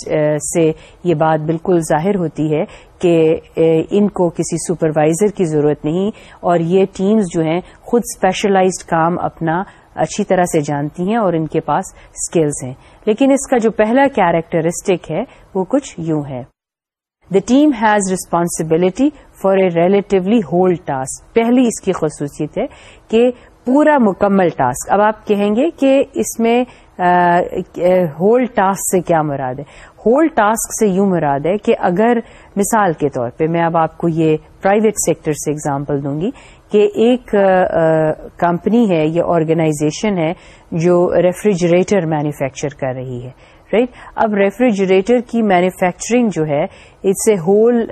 سے یہ بات بالکل ظاہر ہوتی ہے کہ ان کو کسی سپروائزر کی ضرورت نہیں اور یہ ٹیمز جو ہیں خود اسپیشلائزڈ کام اپنا اچھی طرح سے جانتی ہیں اور ان کے پاس اسکلز ہیں لیکن اس کا جو پہلا کیریکٹرسٹک ہے وہ کچھ یوں ہے the team has responsibility for a relatively whole task پہلی اس کی خصوصیت ہے کہ پورا مکمل ٹاسک اب آپ کہیں گے کہ اس میں ہول ٹاسک سے کیا مراد ہے ہول ٹاسک سے یوں مراد ہے کہ اگر مثال کے طور پہ میں اب آپ کو یہ پرائیویٹ سیکٹر سے اگزامپل دوں گی کہ ایک کمپنی ہے یا آرگنائزیشن ہے جو ریفریجریٹر مینوفیکچر کر رہی ہے رائٹ اب ریفریجریٹر کی مینوفیکچرنگ جو ہے اٹس اے ہول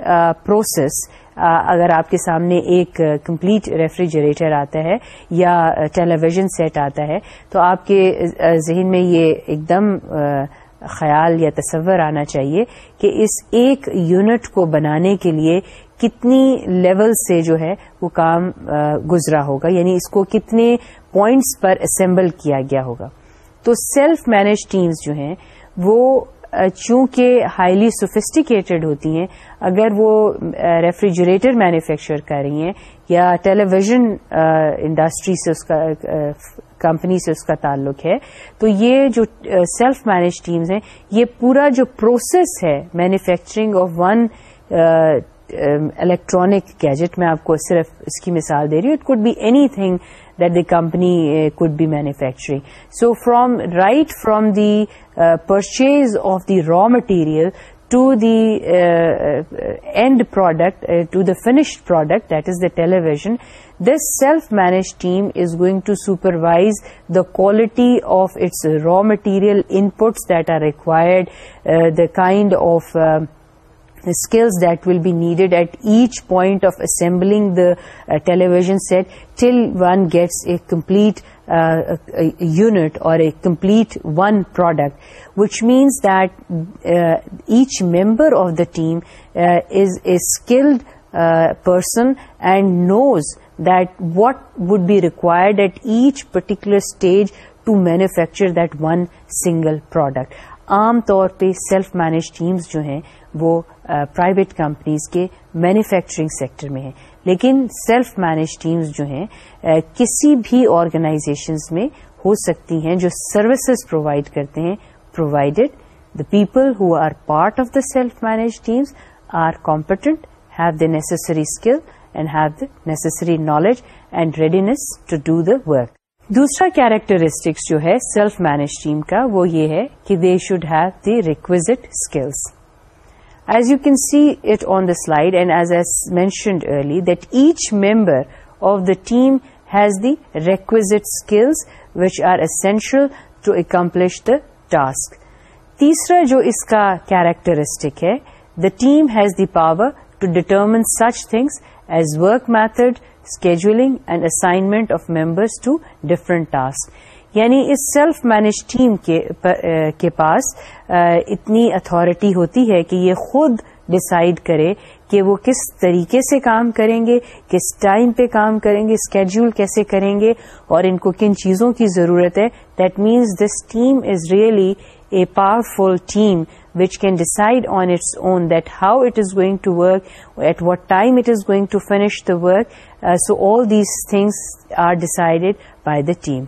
پروسیس اگر آپ کے سامنے ایک کمپلیٹ ریفریجریٹر آتا ہے یا ٹیلی ویژن سیٹ آتا ہے تو آپ کے ذہن میں یہ ایک دم خیال یا تصور آنا چاہیے کہ اس ایک یونٹ کو بنانے کے لیے کتنی لیول سے جو ہے وہ کام گزرا ہوگا یعنی اس کو کتنے پوائنٹس پر اسمبل کیا گیا ہوگا تو سیلف مینج ٹیمز جو ہیں وہ چونکہ ہائیلی سوفسٹیکیٹڈ ہوتی ہیں اگر وہ ریفریجریٹر مینوفیکچر کر رہی ہیں یا ٹیلی ویژن انڈسٹری سے اس کا کمپنی سے اس کا تعلق ہے تو یہ جو سیلف مینج ٹیمز ہیں یہ پورا جو پروسیس ہے manufacturing of one electronic gadget میں آپ کو صرف اس کی مثال دے رہی ہوں اٹ کوڈ بی اینی تھنگ that the company uh, could be manufacturing. So from the uh, purchase of the raw material to the uh, end product, to the finished product, that is the television, this self-managed team is going to supervise the quality of its raw material inputs that are required, the kind of um, skills that will be needed at each point of assembling the television set till one gets a complete unit or a complete one product which means that each member of the team is a skilled person and knows that would be required at each particular stage to manufacture that one single product عام طور پہ سیلف مینج ٹیمز جو ہیں وہ پرائیویٹ کمپنیز کے مینوفیکچرنگ سیکٹر میں ہیں لیکن سیلف مینج ٹیمز جو ہیں کسی بھی آرگنائزیشنز میں ہو سکتی ہیں جو سروسز پرووائڈ کرتے ہیں provided the people who are part of the self manage teams are competent have the necessary skill and have the necessary knowledge and readiness to do the work دوسرا کیریکٹرسٹکس جو ہے سیلف مینج ٹیم کا وہ یہ ہے کہ they should have the requisite skills as you can see it on the slide and as I mentioned earlier that each member of the team has the required skills which are essential to accomplish the task تیسرا جو اس کا کیریکٹرسٹک ہے the team has the power determine such things as work method scheduling and assignment of members to different task یعنی اس سیلف مینج ٹیم کے پاس اتنی اتارٹی ہوتی ہے کہ یہ خود ڈسائڈ کرے کہ وہ کس طریقے سے کام کریں گے کس ٹائم پہ کام کریں گے اسکیڈیول کیسے کریں گے اور ان کو کن چیزوں کی ضرورت ہے that means this team is really a powerful team which can decide on its own that how it is going to work at what time it is going to finish the work so all these things are decided by the team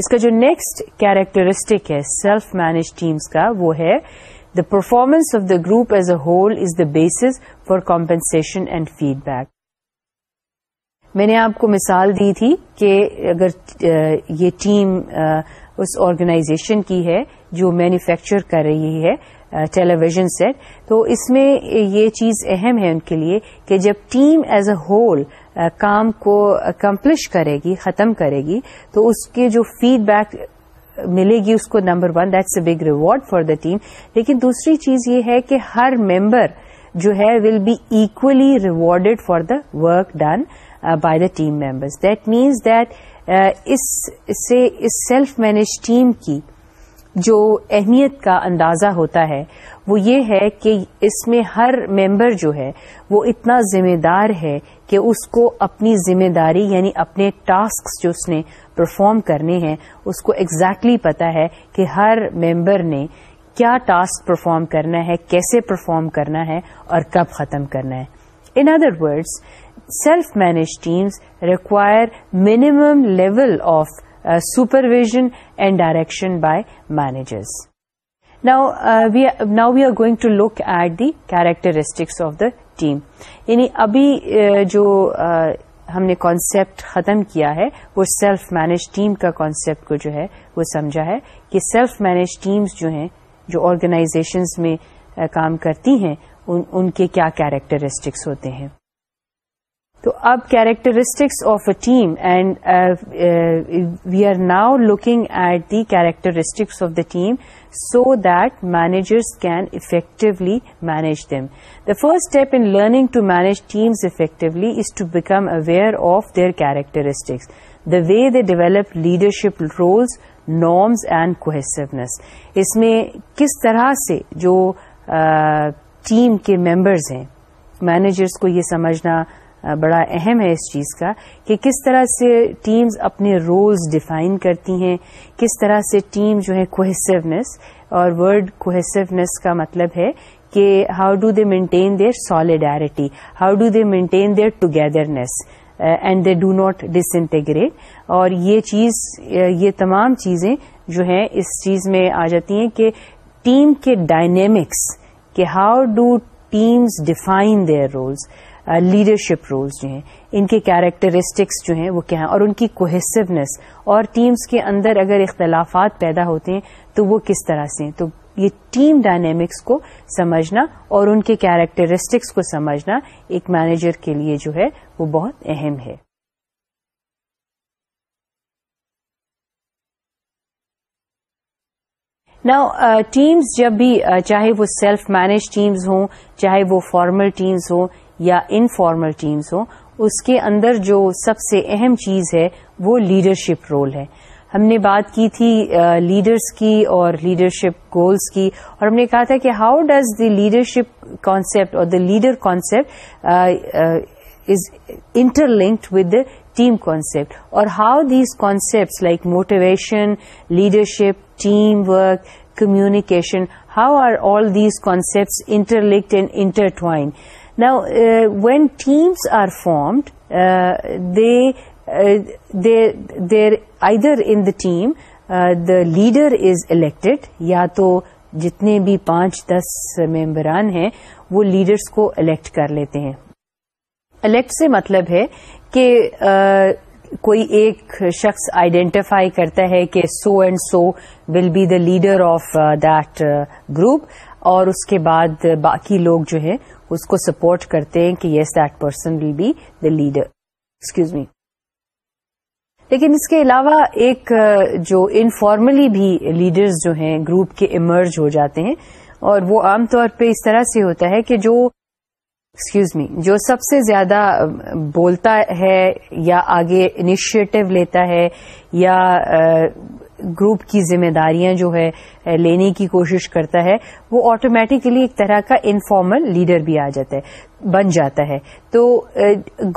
اس کا جو نیکسٹ کیریکٹرسٹک ہے سیلف مینج ٹیمس کا وہ ہے the performance of the group as a whole is the basis for compensation and feedback میں نے آپ کو مثال دی تھی کہ اگر یہ ٹیم اس آرگنائزیشن کی ہے جو مینوفیکچر کر رہی ہے ٹیلی ویژن سیٹ تو اس میں یہ چیز اہم ہے ان کے لیے کہ جب ٹیم ایز اے ہول کام کو اکمپلش کرے گی ختم کرے گی تو اس کے جو فیڈ بیک ملے گی اس کو number one that's a big reward for the team لیکن دوسری چیز یہ ہے کہ ہر ممبر جو ہے will be equally rewarded for the work done by the team members that means that اس سے اس سیلف مینج ٹیم کی جو اہمیت کا اندازہ ہوتا ہے وہ یہ ہے کہ اس میں ہر ممبر جو ہے وہ اتنا ذمہ دار ہے کہ اس کو اپنی ذمہ داری یعنی اپنے ٹاسک جو اس نے پرفارم کرنے ہیں اس کو ایگزیکٹلی exactly پتا ہے کہ ہر ممبر نے کیا ٹاسک پرفارم کرنا ہے کیسے پرفارم کرنا ہے اور کب ختم کرنا ہے in other words self manage teams require minimum level of supervision and direction by managers now now we are going to look at the characteristics of the team یعنی ابھی جو ہم نے کانسیپٹ ختم کیا ہے وہ سیلف مینج ٹیم کا کانسیپٹ کو جو ہے وہ سمجھا ہے کہ سیلف مینج ٹیمس جو ہیں جو آرگنائزیشنز میں کام کرتی ہیں ان کے کیا کیریکٹرسٹکس ہوتے ہیں تو اب characteristics of a team and we are now looking at the characteristics of the team so that managers can effectively manage them the first step in learning to manage teams effectively is to become aware of their characteristics the way they develop leadership roles norms and cohesiveness اس میں کس طرح سے جو ٹیم کے ممبرز ہیں مینیجرس کو یہ سمجھنا بڑا اہم ہے اس چیز کا کہ کس طرح سے ٹیمز اپنے رولز ڈیفائن کرتی ہیں کس طرح سے ٹیم جو ہے کوہیسونیس اور ورڈ کوہسونیس کا مطلب ہے کہ how do they maintain their solidarity how do they maintain their togetherness and they do not disintegrate اور یہ چیز uh, یہ تمام چیزیں جو ہیں اس چیز میں آ جاتی ہیں کہ ٹیم کے ڈائنیمکس کہ how do teams define their roles leadership roles جو ہیں ان کے کیریکٹرسٹکس جو ہیں وہ کیا ہیں اور ان کی کوہیسونیس اور ٹیمز کے اندر اگر اختلافات پیدا ہوتے ہیں تو وہ کس طرح سے ہیں تو یہ ٹیم ڈائنامکس کو سمجھنا اور ان کے کیریکٹرسٹکس کو سمجھنا ایک مینیجر کے لیے جو ہے وہ بہت اہم ہے نا uh, جب بھی uh, چاہے وہ سیلف مینج ٹیمز ہوں چاہے وہ فارمل ٹیمز ہوں یا انفارمل ٹیمز ہوں اس کے اندر جو سب سے اہم چیز ہے وہ لیڈرشپ رول ہے ہم نے بات کی تھی لیڈرس کی اور لیڈرشپ گولس کی اور ہم نے کہا تھا کہ how does the leadership concept or the leader concept is interlinked with the team concept or how these concept like motivation leadership teamwork communication how are all these concepts interlinked and intertwine نا when teams are formed in the team the leader is elected یا تو جتنے بھی پانچ دس ممبران ہیں وہ لیڈرس کو الیکٹ کر لیتے ہیں الیکٹ سے مطلب ہے کہ کوئی ایک شخص آئیڈینٹیفائی کرتا ہے کہ so and so will be the leader of that group اور اس کے بعد باقی لوگ جو ہے اس کو سپورٹ کرتے ہیں کہ yes that person will be the leader excuse me لیکن اس کے علاوہ ایک جو انفارملی بھی لیڈرز جو ہیں گروپ کے ایمرج ہو جاتے ہیں اور وہ عام طور پہ اس طرح سے ہوتا ہے کہ جو ایکسکیوز می جو سب سے زیادہ بولتا ہے یا آگے انیشیٹو لیتا ہے یا گروپ کی ذمہ داریاں جو ہے لینے کی کوشش کرتا ہے وہ آٹومیٹکلی ایک طرح کا انفارمل لیڈر بھی آ جاتا ہے بن جاتا ہے تو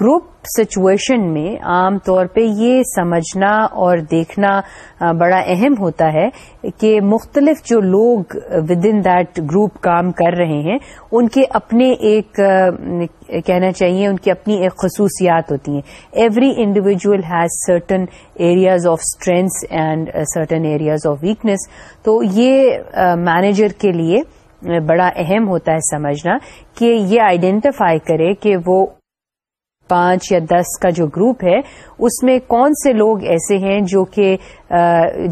گروپ سچویشن میں عام طور پہ یہ سمجھنا اور دیکھنا بڑا اہم ہوتا ہے کہ مختلف جو لوگ ود ان دیٹ گروپ کام کر رہے ہیں ان کے اپنے ایک کہنا چاہیے ان کی اپنی ایک خصوصیات ہوتی ہیں every individual has certain areas of strengths and certain areas of weakness تو یہ مینیجر کے لیے بڑا اہم ہوتا ہے سمجھنا کہ یہ آئیڈینٹیفائی کرے کہ وہ پانچ یا دس کا جو گروپ ہے اس میں کون سے لوگ ایسے ہیں جو کہ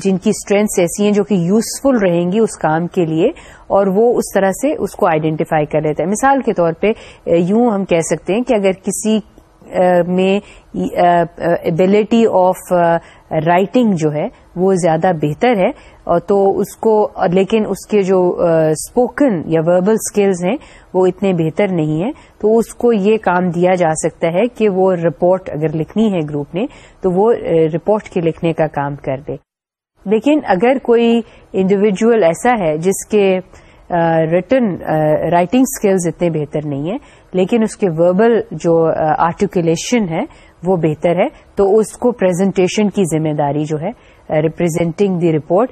جن کی اسٹرینتھس ایسی ہیں جو کہ یوزفل رہیں گی اس کام کے لیے اور وہ اس طرح سے اس کو آئیڈینٹیفائی کر لیتا ہے مثال کے طور پہ یوں ہم کہہ سکتے ہیں کہ اگر کسی میں ایبلٹی آف رائٹنگ جو ہے وہ زیادہ بہتر ہے تو اس کو لیکن اس کے جو اسپوکن یا وربل اسکلز ہیں وہ اتنے بہتر نہیں ہیں تو اس کو یہ کام دیا جا سکتا ہے کہ وہ رپورٹ اگر لکھنی ہے گروپ نے تو وہ رپورٹ کے لکھنے کا کام کر دے لیکن اگر کوئی انڈیویجول ایسا ہے جس کے ریٹن رائٹنگ اسکلز اتنے بہتر نہیں ہیں لیکن اس کے وربل جو آرٹیکولیشن uh, ہے وہ بہتر ہے تو اس کو پریزنٹیشن کی ذمہ داری جو ہے representing the report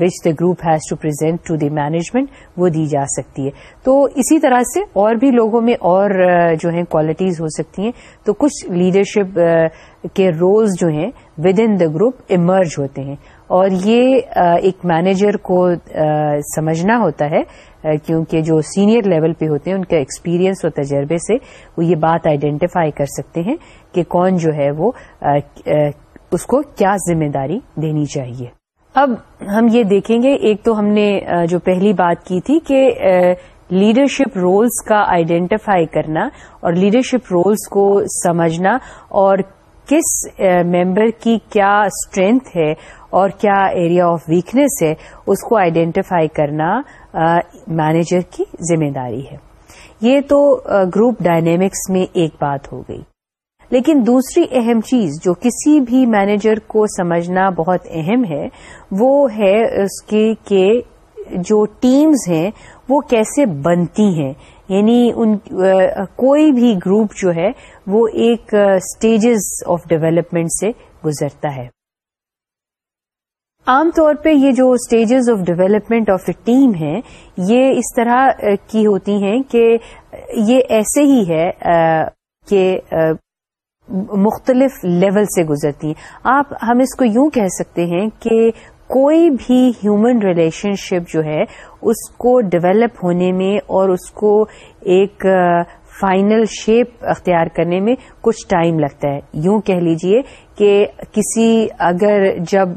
which the group has to present to the management وہ دی جا سکتی ہے تو اسی طرح سے اور بھی لوگوں میں اور uh, جو ہیں کوالٹیز ہو سکتی ہیں تو کچھ لیڈرشپ uh, کے رولز جو ہیں within the group emerge ہوتے ہیں اور یہ ایک مینیجر کو سمجھنا ہوتا ہے کیونکہ جو سینئر لیول پہ ہوتے ہیں ان کا ایکسپیرئنس اور تجربے سے وہ یہ بات آئیڈینٹیفائی کر سکتے ہیں کہ کون جو ہے وہ اس کو کیا ذمہ داری دینی چاہیے اب ہم یہ دیکھیں گے ایک تو ہم نے جو پہلی بات کی تھی کہ لیڈرشپ رولز کا آئیڈینٹیفائی کرنا اور لیڈرشپ رولز کو سمجھنا اور کس ممبر کی کیا اسٹرینتھ ہے اور کیا ایریا آف ویکنیس ہے اس کو آئیڈینٹیفائی کرنا مینیجر کی ذمہ داری ہے یہ تو گروپ ڈائنیمکس میں ایک بات ہو گئی لیکن دوسری اہم چیز جو کسی بھی مینیجر کو سمجھنا بہت اہم ہے وہ ہے اس کے جو ٹیمز ہیں وہ کیسے بنتی ہیں یعنی ان کوئی بھی گروپ جو ہے وہ ایک اسٹیجز آف ڈیولپمنٹ سے گزرتا ہے عام طور پہ یہ جو stages of development of a team ہے یہ اس طرح کی ہوتی ہیں کہ یہ ایسے ہی ہے کہ مختلف لیول سے گزرتی ہیں آپ ہم اس کو یوں کہہ سکتے ہیں کہ کوئی بھی ہیومن ریلیشن شپ جو ہے اس کو ڈیولپ ہونے میں اور اس کو ایک فائنل شیپ اختیار کرنے میں کچھ ٹائم لگتا ہے یوں کہہ لیجئے کہ کسی اگر جب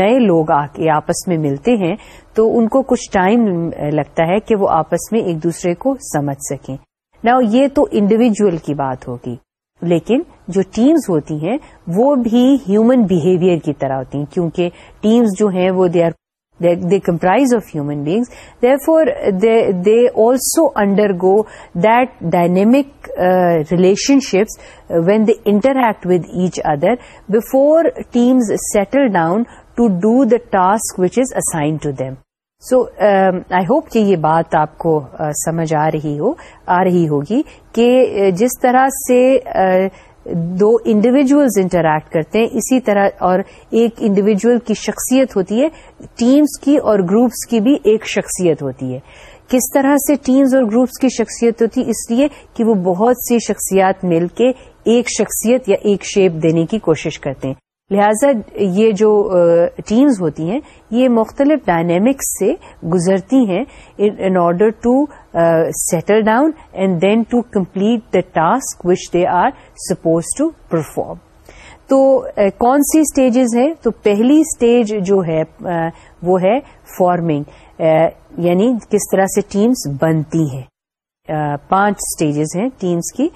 نئے لوگ آ کے آپس میں ملتے ہیں تو ان کو کچھ ٹائم لگتا ہے کہ وہ آپس میں ایک دوسرے کو سمجھ سکیں نہ یہ تو انڈیویجل کی بات ہوگی لیکن جو ٹیمز ہوتی ہیں وہ بھی ہیومن بہیویئر کی طرح ہوتی ہیں کیونکہ ٹیمز جو ہیں وہ they are the comprise of human beings they also undergo that dynamic relationships when they interact with each other before teams settle down to do the task which is assigned to them so I hope کہ یہ بات آپ کو uh, آ رہی ہوگی کہ uh, جس طرح سے uh, دو انڈیویجلز انٹریکٹ کرتے ہیں اسی طرح اور ایک انڈیویجل کی شخصیت ہوتی ہے ٹیمز کی اور گروپس کی بھی ایک شخصیت ہوتی ہے کس طرح سے ٹیمز اور گروپس کی شخصیت ہوتی اس لیے کہ وہ بہت سی شخصیات مل کے ایک شخصیت یا ایک شیپ دینے کی کوشش کرتے ہیں لہذا یہ جو ٹیمز ہوتی ہیں یہ مختلف ڈائنامکس سے گزرتی ہیں in order to settle down and then to complete the task which they are suppose to perform تو کون سی اسٹیجز ہیں تو پہلی اسٹیج جو ہے وہ ہے فارمنگ یعنی کس طرح سے ٹیمز بنتی ہیں پانچ اسٹیجز ہیں ٹیمز کی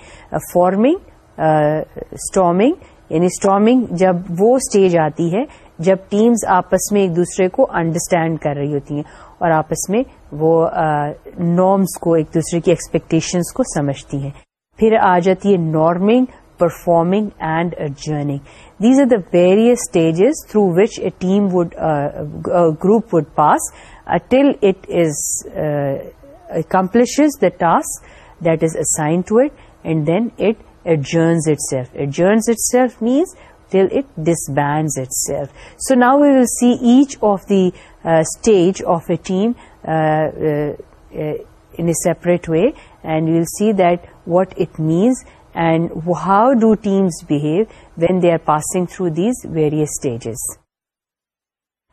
فارمنگ اسٹارمنگ یعنی اسٹارمنگ جب وہ اسٹیج آتی ہے جب ٹیمز آپس میں ایک دوسرے کو انڈرسٹینڈ کر رہی ہوتی ہیں اور آپس میں وہ نارمس کو ایک دوسرے کی ایکسپیکٹیشنس کو سمجھتی ہیں پھر آ جاتی ہے norming performing and adjourning these are the various stages through which a team would group would pass till it is accomplishes the task that is assign to it and then it it adjourns itself it adjourns means disband so now you will see each of the stage of in a separate way and you will see that what it means and how do teams behave when they are passing through these various stages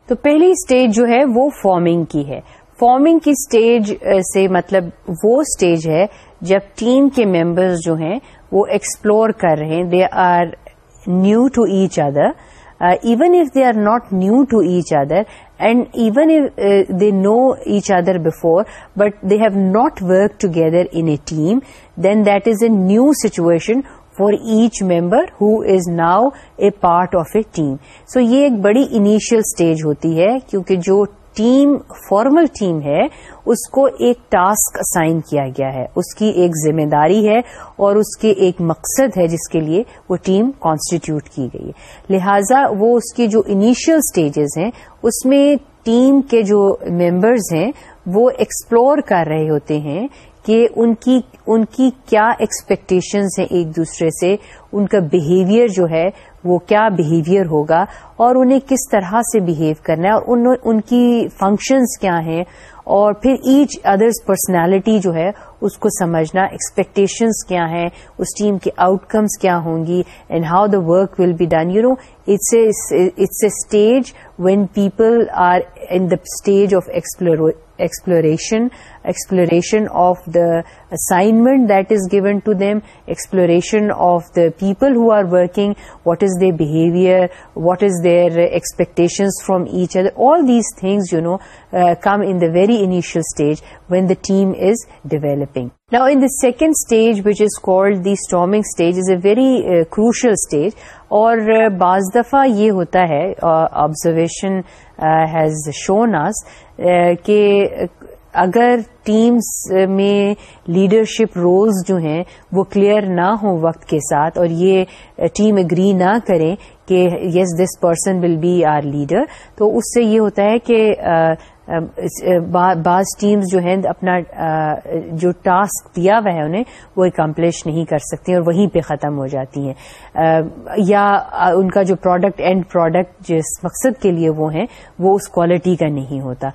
تو پہلی اسٹیج جو ہے وہ فارمنگ کی ہے فارمنگ کی اسٹیج eh, سے مطلب وہ اسٹیج ہے جب ٹیم کے ممبرز جو ہیں وہ ایکسپلور کر رہے ہیں they are new to each other even if they are not new to each other and even if they know each other before but they have not work together in a team then that is a new situation for each member who is now a part of a team so یہ ایک بڑی انیشیل اسٹیج ہوتی ہے کیونکہ جو ٹیم فارمل ٹیم ہے اس کو ایک ٹاسک اسائن کیا گیا ہے اس کی ایک ذمہ داری ہے اور اس کے ایک مقصد ہے جس کے لیے وہ ٹیم کانسٹیٹیوٹ کی گئی ہے لہذا وہ اس کی جو انیشیل سٹیجز ہیں اس میں ٹیم کے جو ممبرز ہیں وہ ایکسپلور کر رہے ہوتے ہیں کہ ان کی کیا ایکسپیکٹیشنز ہیں ایک دوسرے سے ان کا بہیویئر جو ہے وہ کیا بہیویئر ہوگا اور انہیں کس طرح سے بہیو کرنا ہے اور ان کی فنکشنز کیا ہیں اور پھر ایچ ادرز پرسنالٹی جو ہے اس کو سمجھنا ایکسپیکٹیشنز کیا ہیں اس ٹیم کی آؤٹ کمز کیا ہوں گی and how the work will be done you know it's a stage when people are in the stage of explore exploration of the assignment that is given to them, exploration of the people who are working, what is their behavior, what is their expectations from each other. All these things, uh, come in the very initial stage when the team is developing. Now, in the second stage, which is called the storming stage, is a very uh, crucial stage. اور بعض دفعہ یہ ہوتا ہے آبزرویشن ہیز شون آس کہ اگر ٹیمز میں لیڈرشپ رولز جو ہیں وہ کلیئر نہ ہوں وقت کے ساتھ اور یہ ٹیم اگری نہ کریں کہ yes this person will be our leader تو اس سے یہ ہوتا ہے کہ بعض ٹیمز جو ہیں اپنا جو ٹاسک دیا ہوا ہے انہیں وہ اکمپلش نہیں کر سکتی اور وہیں پہ ختم ہو جاتی ہیں یا ان کا جو پروڈکٹ اینڈ پروڈکٹ جس مقصد کے لیے وہ ہیں وہ اس کوالٹی کا نہیں ہوتا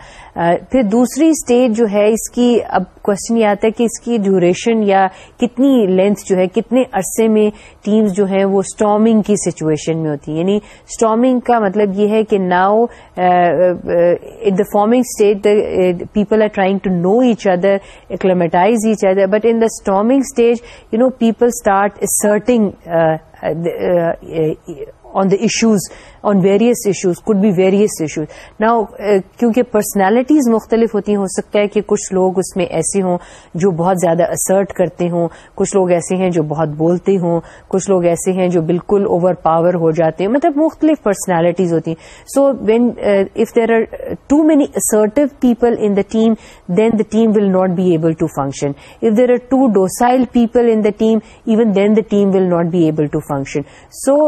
پھر دوسری اسٹیج جو ہے اس کی اب کوشچن یہ آتا ہے کہ اس کی ڈیوریشن یا کتنی لینتھ جو ہے کتنے عرصے میں ٹیمز جو ہیں وہ اسٹارمنگ کی سچویشن میں ہوتی ہیں یعنی اسٹارمنگ کا مطلب یہ ہے کہ now in the farming state, the uh, people are trying to know each other, acclimatize each other. But in the storming stage, people start asserting uh, uh, on the issues on various issues could be various issues نا کیونکہ پرسنالٹیز مختلف ہوتی ہیں ہو سکتا ہے کہ کچھ لوگ اس میں ایسے ہوں جو بہت زیادہ اسرٹ کرتے ہوں کچھ لوگ ایسے ہیں جو بہت بولتے ہوں کچھ لوگ ایسے ہیں جو بالکل اوور پاور ہو جاتے ہیں مطلب مختلف پرسنالٹیز ہوتی ہیں so when if there are too many assertive people in the team then the team will not be able to function if there are too docile people in the team even then the team will not be able to function so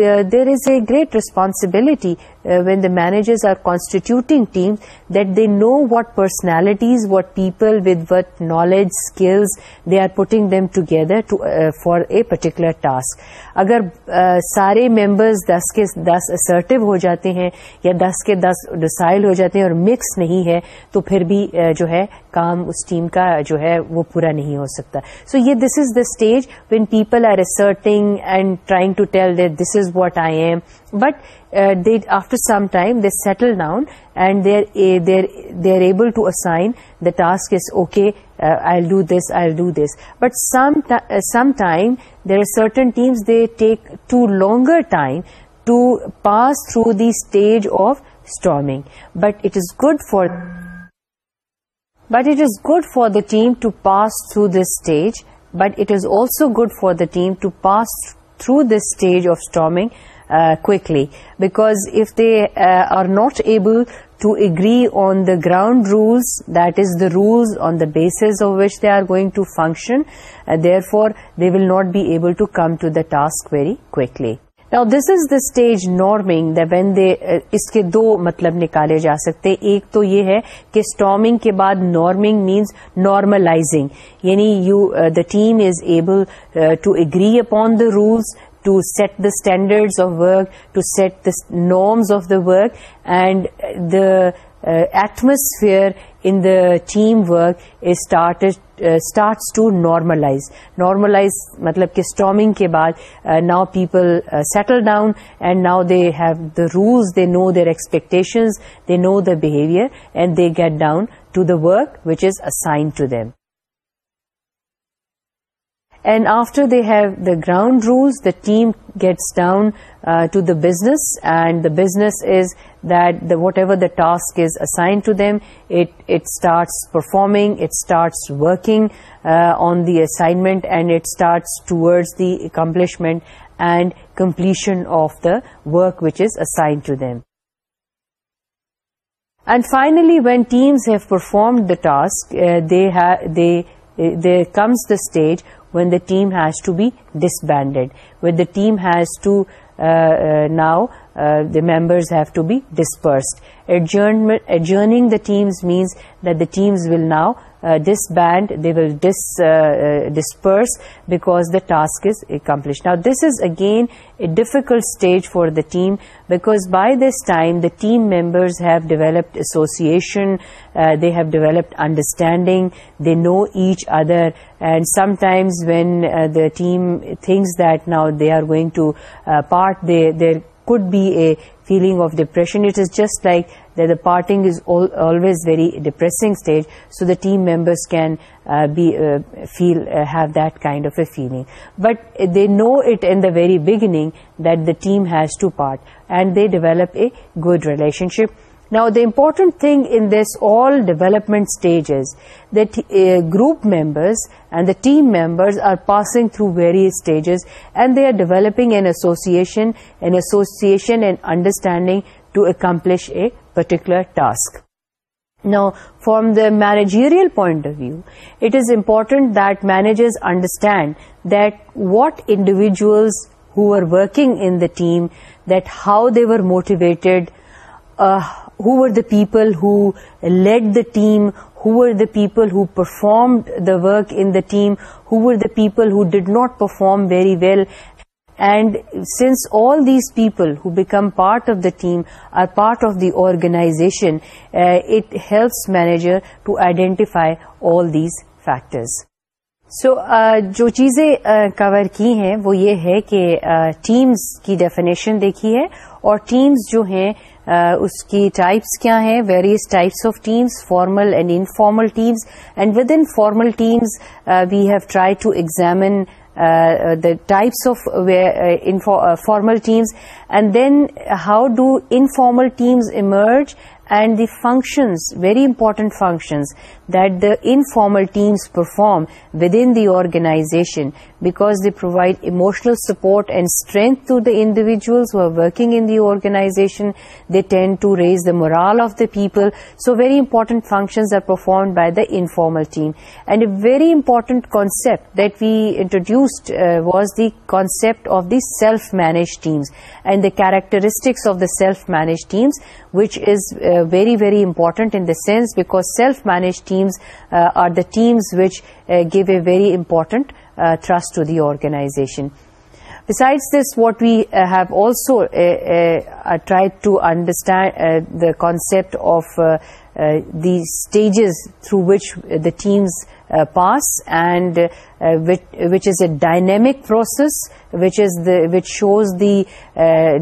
There is a great responsibility uh, when the managers are constituting teams, that they know what personalities, what people with what knowledge, skills, they are putting them together uh, for a particular task. اگر سارے ممبرز دس کے دس اسرٹیو ہو جاتے ہیں یا دس کے دس ڈسائل ہو جاتے ہیں اور مکس نہیں ہے تو پھر بھی جو ہے کام اس ٹیم کا جو ہے وہ پورا نہیں ہو سکتا سو یہ this is the stage when people are asserting and trying to tell that this is what I am but after some time they settle down and they are able to assign the task is okay Uh, I'll do this, I'll do this. But uh, sometime there are certain teams, they take too longer time to pass through the stage of storming. But it is good for the team to pass through this stage, but it is also good for the team to pass through this stage of storming because if they are not able to agree on the ground rules that is the rules on the basis of which they are گوئگ to function therefore they will not be able to come to the task very is the stage norming that when they, uh, اس کے دو مطلب نکالے جا سکتے ایک تو یہ ہے کہ اسٹارم کے بعد نارمنگ مینز نارملائز یعنی you the team is able to agree upon the rules to set the standards of work to set the norms of the work and the atmosphere in the team work is starts to normalize normalize مطلب کہ اسٹامگ کے بعد now people settle down and now they have the rules they know they expectations they know the behaviour and they get down to the work which is assigned to them And after they have the ground rules, the team gets down uh, to the business, and the business is that whatever the task is assigned to them, it starts performing, it starts working uh, on the assignment, and it starts towards the accomplishment and completion of the work which is assigned to them. And finally, when teams have performed the task, uh, there comes the stage when the team has to be disbanded, when the team has to uh, uh, uh, the members have to be dispersed. Adjourning the teams means that the teams will now uh, disband, they will uh, uh, disperse because the task is accomplished. Now this is again a difficult stage for the team, because by this time the team members have developed association, they have developed understanding, they know each other. And sometimes when the team thinks that now they are going to part, they could be a feeling of depression. It is just like that the parting is always very depressing stage, so the team members can uh, uh, uh, have that kind of a feeling. But they know it in the very beginning that the team has to part, and they develop a good relationship. Now, the important thing in this all development stage is that uh, group members and the team members are passing through various stages and they are developing an association and understanding to accomplish a particular task. Now, from the managerial point of view, it is important that managers understand that what individuals who were working in the team, that how they were motivated, uh, team, the people the lead the team the people in the work in the team people the people not perform not perform very well and since all these people part part of the team are part of the organization it helps manager to identify all these factors so جو چیزیں کور uh, کی ہیں وہ یہ ہے کہ ٹیمز uh, کی ڈیفینیشن دیکھی ہے اور ٹیمز جو ہیں اس کی ٹائپس کیا ہیں various types of teams formal and informal teams and within formal teams we have try to examine Uh, the types of uh, info, uh, formal teams and then how do informal teams emerge and the functions, very important functions that the informal teams perform within the organization because they provide emotional support and strength to the individuals who are working in the organization. They tend to raise the morale of the people. So very important functions are performed by the informal team. And a very important concept that we introduced uh, was the concept of the self-managed teams and the characteristics of the self-managed teams, which is uh, very, very important in the sense because self-managed teams uh, are the teams which give a very important uh, thrust to the organization. Decide this what we have also try to understand the concept of the stages through which the teams pass and which is a dynamic process which shows the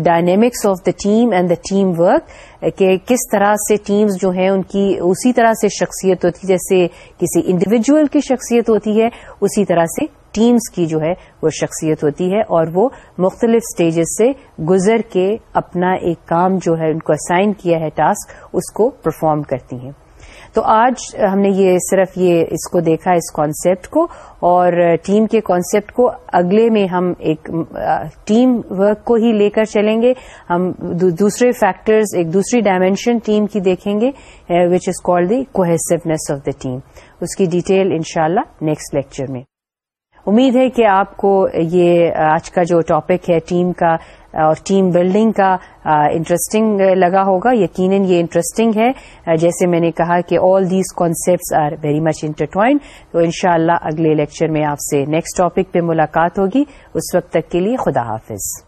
dynamics of the team and the team work کہ کس طرح سے ٹیمز جو ہیں ان کی اسی طرح سے شخصیت ہوتی ہے جیسے کسی انڈیویجل کی شخصیت ہوتی ہے اسی طرح سے ٹیمز کی جو ہے وہ شخصیت ہوتی ہے اور وہ مختلف سٹیجز سے گزر کے اپنا ایک کام جو ہے ان کو اسائن کیا ہے ٹاسک اس کو پرفارم کرتی ہیں تو آج ہم نے یہ صرف یہ اس کو دیکھا اس کانسیپٹ کو اور ٹیم کے کانسیپٹ کو اگلے میں ہم ایک ٹیم ورک کو ہی لے کر چلیں گے ہم دوسرے فیکٹرز ایک دوسری ڈائمینشن ٹیم کی دیکھیں گے which is call the of the team اس کی ڈیٹیل انشاءاللہ شاء نیکسٹ لیکچر میں امید ہے کہ آپ کو یہ آج کا جو ٹاپک ہے ٹیم کا اور ٹیم بلڈنگ کا انٹرسٹنگ لگا ہوگا یقیناً یہ انٹرسٹنگ ہے جیسے میں نے کہا کہ all these concepts are very much intertwined تو انشاءاللہ اگلے لیکچر میں آپ سے نیکسٹ ٹاپک پہ ملاقات ہوگی اس وقت تک کے لیے خدا حافظ